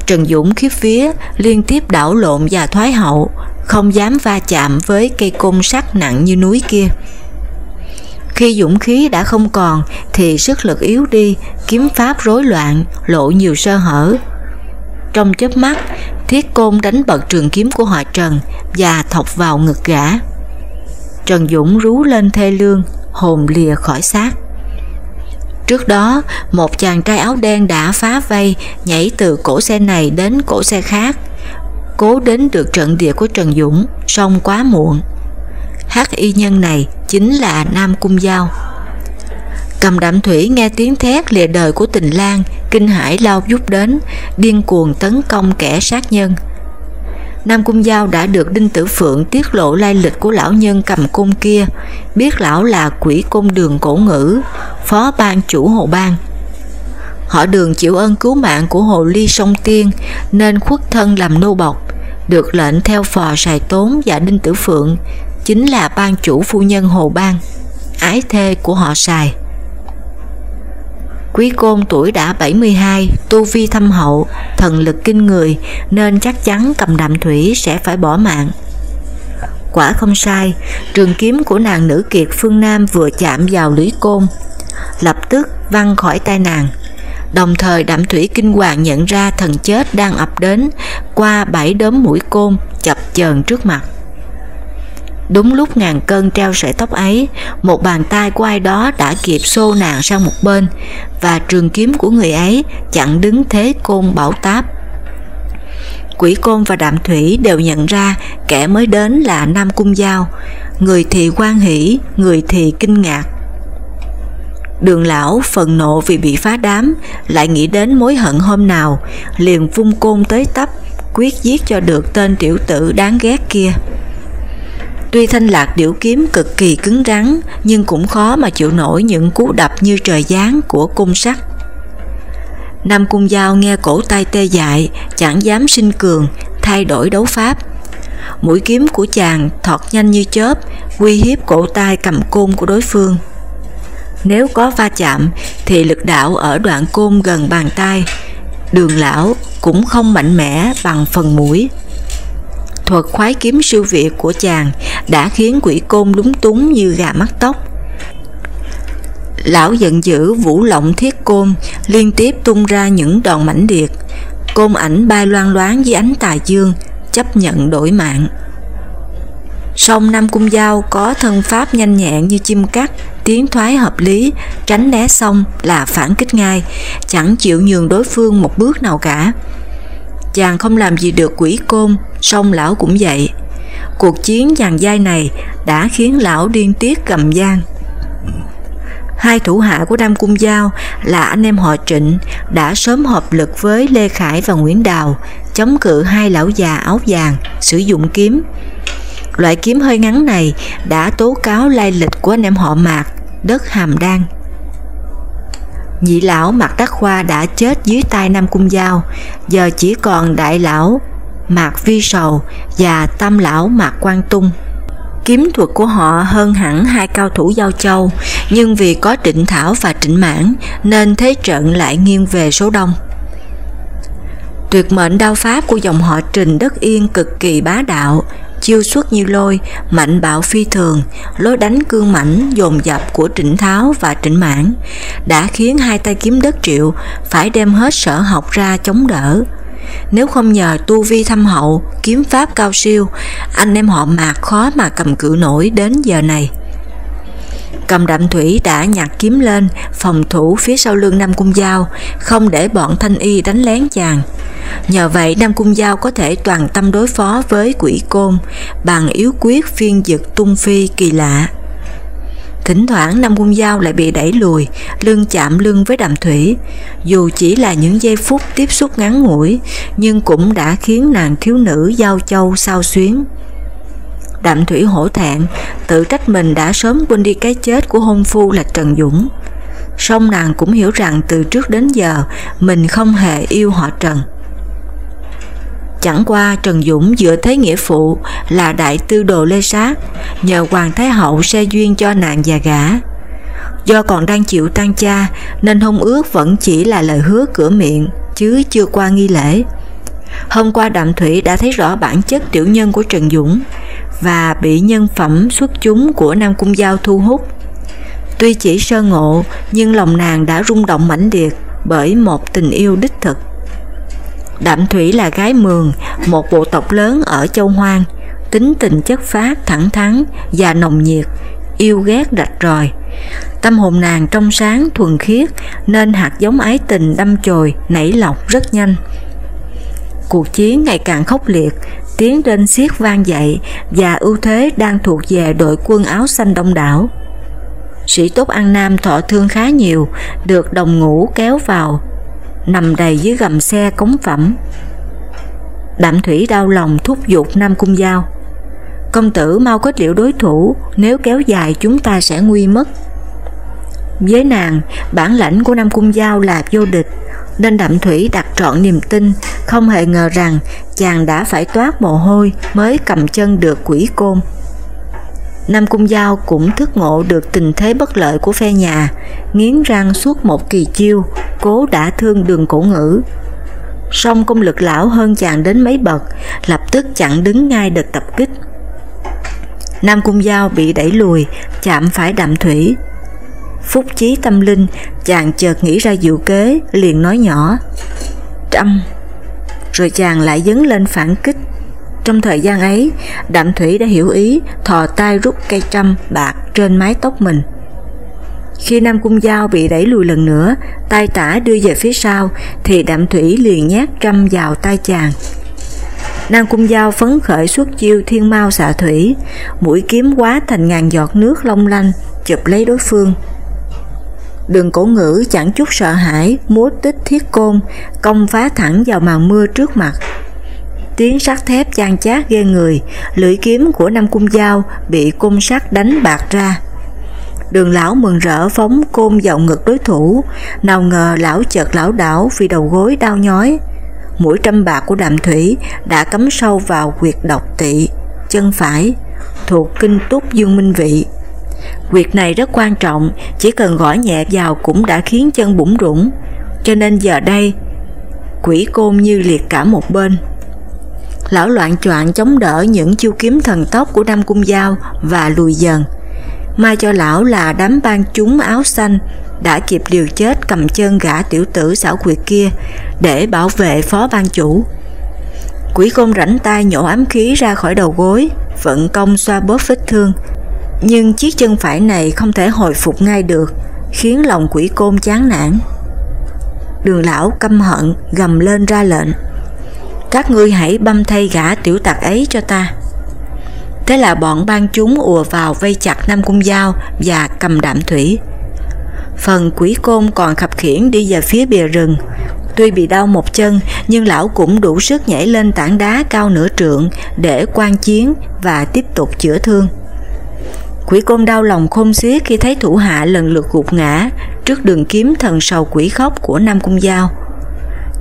Trần Dũng khiếp phía liên tiếp đảo lộn và thoái hậu, không dám va chạm với cây côn sắt nặng như núi kia. Khi dũng khí đã không còn thì sức lực yếu đi, kiếm pháp rối loạn, lộ nhiều sơ hở. Trong chớp mắt, thiết côn đánh bật trường kiếm của họ Trần và thọc vào ngực gã. Trần Dũng rú lên thê lương, hồn lìa khỏi xác. Trước đó, một chàng trai áo đen đã phá vây, nhảy từ cổ xe này đến cổ xe khác, cố đến được trận địa của Trần Dũng, song quá muộn. Hắc y nhân này chính là Nam Cung Giao. Cầm đạm thủy nghe tiếng thét lìa đời của tình lang, kinh hải lao giúp đến, điên cuồng tấn công kẻ sát nhân. Nam Cung Giao đã được Đinh Tử Phượng tiết lộ lai lịch của lão nhân cầm cung kia, biết lão là quỷ cung đường cổ ngữ, phó ban chủ hồ bang. Họ đường chịu ơn cứu mạng của hồ ly sông tiên nên khuất thân làm nô bọc, được lệnh theo phò sài tốn và Đinh Tử Phượng, chính là ban chủ phu nhân hồ bang, ái thê của họ sài. Quý côn tuổi đã 72, tu vi thâm hậu, thần lực kinh người nên chắc chắn cầm đạm thủy sẽ phải bỏ mạng. Quả không sai, trường kiếm của nàng nữ kiệt phương Nam vừa chạm vào lưỡi côn, lập tức văng khỏi tay nàng. Đồng thời đạm thủy kinh hoàng nhận ra thần chết đang ập đến qua bảy đốm mũi côn chập chờn trước mặt. Đúng lúc ngàn cân treo sợi tóc ấy, một bàn tay của ai đó đã kịp xô nàng sang một bên và trường kiếm của người ấy chặn đứng thế côn bảo táp. Quỷ côn và đạm thủy đều nhận ra kẻ mới đến là Nam Cung Giao, người thì quan hỷ, người thì kinh ngạc. Đường lão phần nộ vì bị phá đám, lại nghĩ đến mối hận hôm nào, liền vung côn tới tấp, quyết giết cho được tên tiểu tử đáng ghét kia. Tuy thanh lạc điểu kiếm cực kỳ cứng rắn, nhưng cũng khó mà chịu nổi những cú đập như trời giáng của cung sắt. Nam Cung Giao nghe cổ tay tê dại, chẳng dám sinh cường, thay đổi đấu pháp. Mũi kiếm của chàng thọt nhanh như chớp, uy hiếp cổ tay cầm côn của đối phương. Nếu có va chạm thì lực đạo ở đoạn côn gần bàn tay, đường lão cũng không mạnh mẽ bằng phần mũi. Thuật khoái kiếm siêu việt của chàng đã khiến quỷ côn lúng túng như gà mắt tóc. Lão giận dữ vũ lộng thiết côn, liên tiếp tung ra những đòn mãnh liệt. Côn ảnh bay loan loáng dưới ánh tà dương, chấp nhận đổi mạng. Song Nam Cung Giao có thân pháp nhanh nhẹn như chim cắt, tiến thoái hợp lý, tránh né xong là phản kích ngay, chẳng chịu nhường đối phương một bước nào cả. Chàng không làm gì được quỷ côn, song lão cũng vậy. Cuộc chiến chàng dai này đã khiến lão điên tiết cầm gian. Hai thủ hạ của Nam Cung Giao là anh em họ Trịnh đã sớm hợp lực với Lê Khải và Nguyễn Đào chống cự hai lão già áo vàng sử dụng kiếm. Loại kiếm hơi ngắn này đã tố cáo lai lịch của anh em họ Mạc, đất Hàm Đan. Nhị lão Mạc Đắc Khoa đã chết dưới tay Nam Cung Giao, giờ chỉ còn đại lão Mạc Vi Sầu và tam lão Mạc Quang Tung. Kiếm thuật của họ hơn hẳn hai cao thủ Giao Châu, nhưng vì có Trịnh Thảo và Trịnh Mãn nên thế trận lại nghiêng về số đông. Tuyệt mệnh đao pháp của dòng họ Trình Đất Yên cực kỳ bá đạo, chiêu xuất như lôi, mạnh bạo phi thường, lối đánh cương mãnh dồn dập của Trịnh Tháo và Trịnh Mãn đã khiến hai tay kiếm đất triệu phải đem hết sở học ra chống đỡ. Nếu không nhờ tu vi thâm hậu, kiếm pháp cao siêu, anh em họ mạc khó mà cầm cự nổi đến giờ này. Cầm đạm thủy đã nhặt kiếm lên, phòng thủ phía sau lưng Nam Cung Giao, không để bọn thanh y đánh lén chàng. Nhờ vậy Nam Cung Giao có thể toàn tâm đối phó với quỷ côn bằng yếu quyết phiên dực tung phi kỳ lạ. Thỉnh thoảng Nam Cung Giao lại bị đẩy lùi, lưng chạm lưng với đàm thủy. Dù chỉ là những giây phút tiếp xúc ngắn ngủi, nhưng cũng đã khiến nàng thiếu nữ Giao Châu sao xuyến. Đạm thủy hổ thẹn, tự trách mình đã sớm quên đi cái chết của hôn phu là Trần Dũng. Song nàng cũng hiểu rằng từ trước đến giờ mình không hề yêu họ Trần. Chẳng qua Trần Dũng dựa thế nghĩa phụ là đại tư đồ Lê Sát, nhờ Hoàng Thái Hậu xe duyên cho nàng và gã. Do còn đang chịu tan cha nên hôn ước vẫn chỉ là lời hứa cửa miệng, chứ chưa qua nghi lễ. Hôm qua Đạm Thủy đã thấy rõ bản chất tiểu nhân của Trần Dũng và bị nhân phẩm xuất chúng của Nam Cung Giao thu hút. Tuy chỉ sơ ngộ nhưng lòng nàng đã rung động mãnh liệt bởi một tình yêu đích thực. Đạm Thủy là gái mường, một bộ tộc lớn ở châu Hoang, tính tình chất phát, thẳng thắn và nồng nhiệt, yêu ghét rạch ròi. Tâm hồn nàng trong sáng, thuần khiết nên hạt giống ái tình đâm chồi, nảy lọc rất nhanh. Cuộc chiến ngày càng khốc liệt, tiếng rên xiết vang dậy và ưu thế đang thuộc về đội quân áo xanh đông đảo. Sĩ tốt An Nam thọ thương khá nhiều, được đồng ngũ kéo vào nằm đầy dưới gầm xe cống phẩm. Đạm thủy đau lòng thúc giục Nam Cung Giao. Công tử mau kết liễu đối thủ, nếu kéo dài chúng ta sẽ nguy mất. Với nàng, bản lãnh của Nam Cung Giao là vô địch, nên Đạm Thủy đặt trọn niềm tin, không hề ngờ rằng chàng đã phải toát mồ hôi mới cầm chân được quỷ côn. Nam Cung Giao cũng thức ngộ được tình thế bất lợi của phe nhà, nghiến răng suốt một kỳ chiêu, cố đã thương đường cổ ngữ. Song công lực lão hơn chàng đến mấy bậc, lập tức chặn đứng ngay đợt tập kích. Nam Cung Giao bị đẩy lùi, chạm phải đạm thủy. Phúc chí tâm linh, chàng chợt nghĩ ra diệu kế, liền nói nhỏ. Trăm! Rồi chàng lại dấn lên phản kích. Trong thời gian ấy, Đạm Thủy đã hiểu ý, thò tay rút cây trăm bạc trên mái tóc mình. Khi Nam Cung Giao bị đẩy lùi lần nữa, tay tả đưa về phía sau, thì Đạm Thủy liền nhát trăm vào tay chàng. Nam Cung Giao phấn khởi xuất chiêu thiên mau xạ thủy, mũi kiếm quá thành ngàn giọt nước long lanh, chụp lấy đối phương. Đường cổ ngữ chẳng chút sợ hãi, múa tích thiết côn, công phá thẳng vào màn mưa trước mặt. Tiếng sắt thép chan chát ghê người, lưỡi kiếm của Nam Cung Giao bị côn sắt đánh bạc ra. Đường lão mừng rỡ phóng côn vào ngực đối thủ, nào ngờ lão chợt lão đảo vì đầu gối đau nhói. Mũi trăm bạc của đạm thủy đã cắm sâu vào quyệt độc tỵ chân phải, thuộc kinh túc dương minh vị. Quyệt này rất quan trọng, chỉ cần gõ nhẹ vào cũng đã khiến chân bủng rủng, cho nên giờ đây quỷ côn như liệt cả một bên. Lão loạn choạng chống đỡ những chiêu kiếm thần tốc của Nam Cung Giao và lùi dần. Mai cho lão là đám ban chúng áo xanh đã kịp điều chết cầm chân gã tiểu tử xảo quyệt kia để bảo vệ phó ban chủ. Quỷ côn rảnh tay nhổ ám khí ra khỏi đầu gối, vận công xoa bóp vết thương. Nhưng chiếc chân phải này không thể hồi phục ngay được, khiến lòng quỷ côn chán nản. Đường lão căm hận gầm lên ra lệnh. Các ngươi hãy băm thay gã tiểu tặc ấy cho ta. Thế là bọn ban chúng ùa vào vây chặt Nam Cung Giao và cầm đạm thủy. Phần quỷ côn còn khập khiển đi về phía bìa rừng. Tuy bị đau một chân nhưng lão cũng đủ sức nhảy lên tảng đá cao nửa trượng để quan chiến và tiếp tục chữa thương. Quỷ côn đau lòng khôn xiết khi thấy thủ hạ lần lượt gục ngã trước đường kiếm thần sầu quỷ khóc của Nam Cung Giao.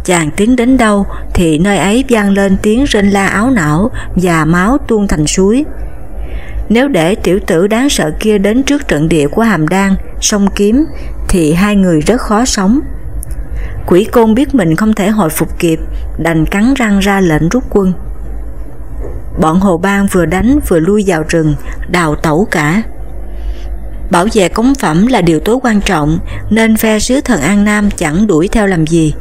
Chàng tiến đến đâu thì nơi ấy vang lên tiếng rên la áo não và máu tuôn thành suối. Nếu để tiểu tử đáng sợ kia đến trước trận địa của Hàm Đan, sông kiếm, thì hai người rất khó sống. Quỷ côn biết mình không thể hồi phục kịp, đành cắn răng ra lệnh rút quân. Bọn Hồ Bang vừa đánh vừa lui vào rừng, đào tẩu cả. Bảo vệ cống phẩm là điều tối quan trọng, nên phe sứ thần An Nam chẳng đuổi theo làm gì.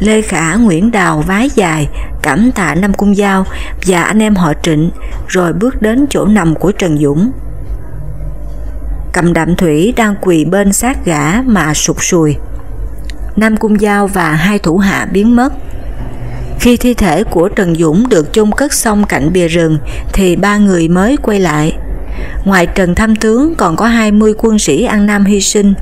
Lê Khả, Nguyễn Đào vái dài, cảm tạ Nam Cung Giao và anh em họ Trịnh, rồi bước đến chỗ nằm của Trần Dũng. Cầm đạm thủy đang quỳ bên sát gã mà sụt sùi. Nam Cung Giao và hai thủ hạ biến mất. Khi thi thể của Trần Dũng được chôn cất xong cạnh bìa rừng thì ba người mới quay lại. Ngoài Trần Tham Tướng còn có 20 quân sĩ An Nam hy sinh.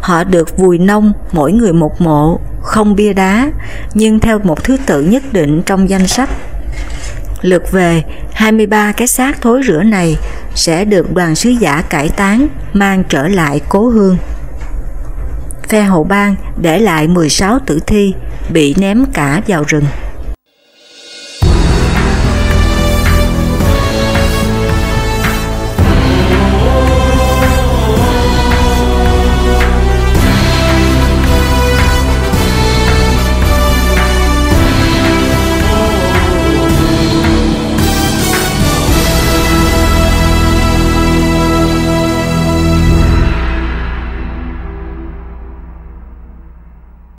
Họ được vùi nông mỗi người một mộ, không bia đá, nhưng theo một thứ tự nhất định trong danh sách. Lượt về, 23 cái xác thối rửa này sẽ được đoàn sứ giả cải tán mang trở lại cố hương. Phe hậu bang để lại 16 tử thi bị ném cả vào rừng.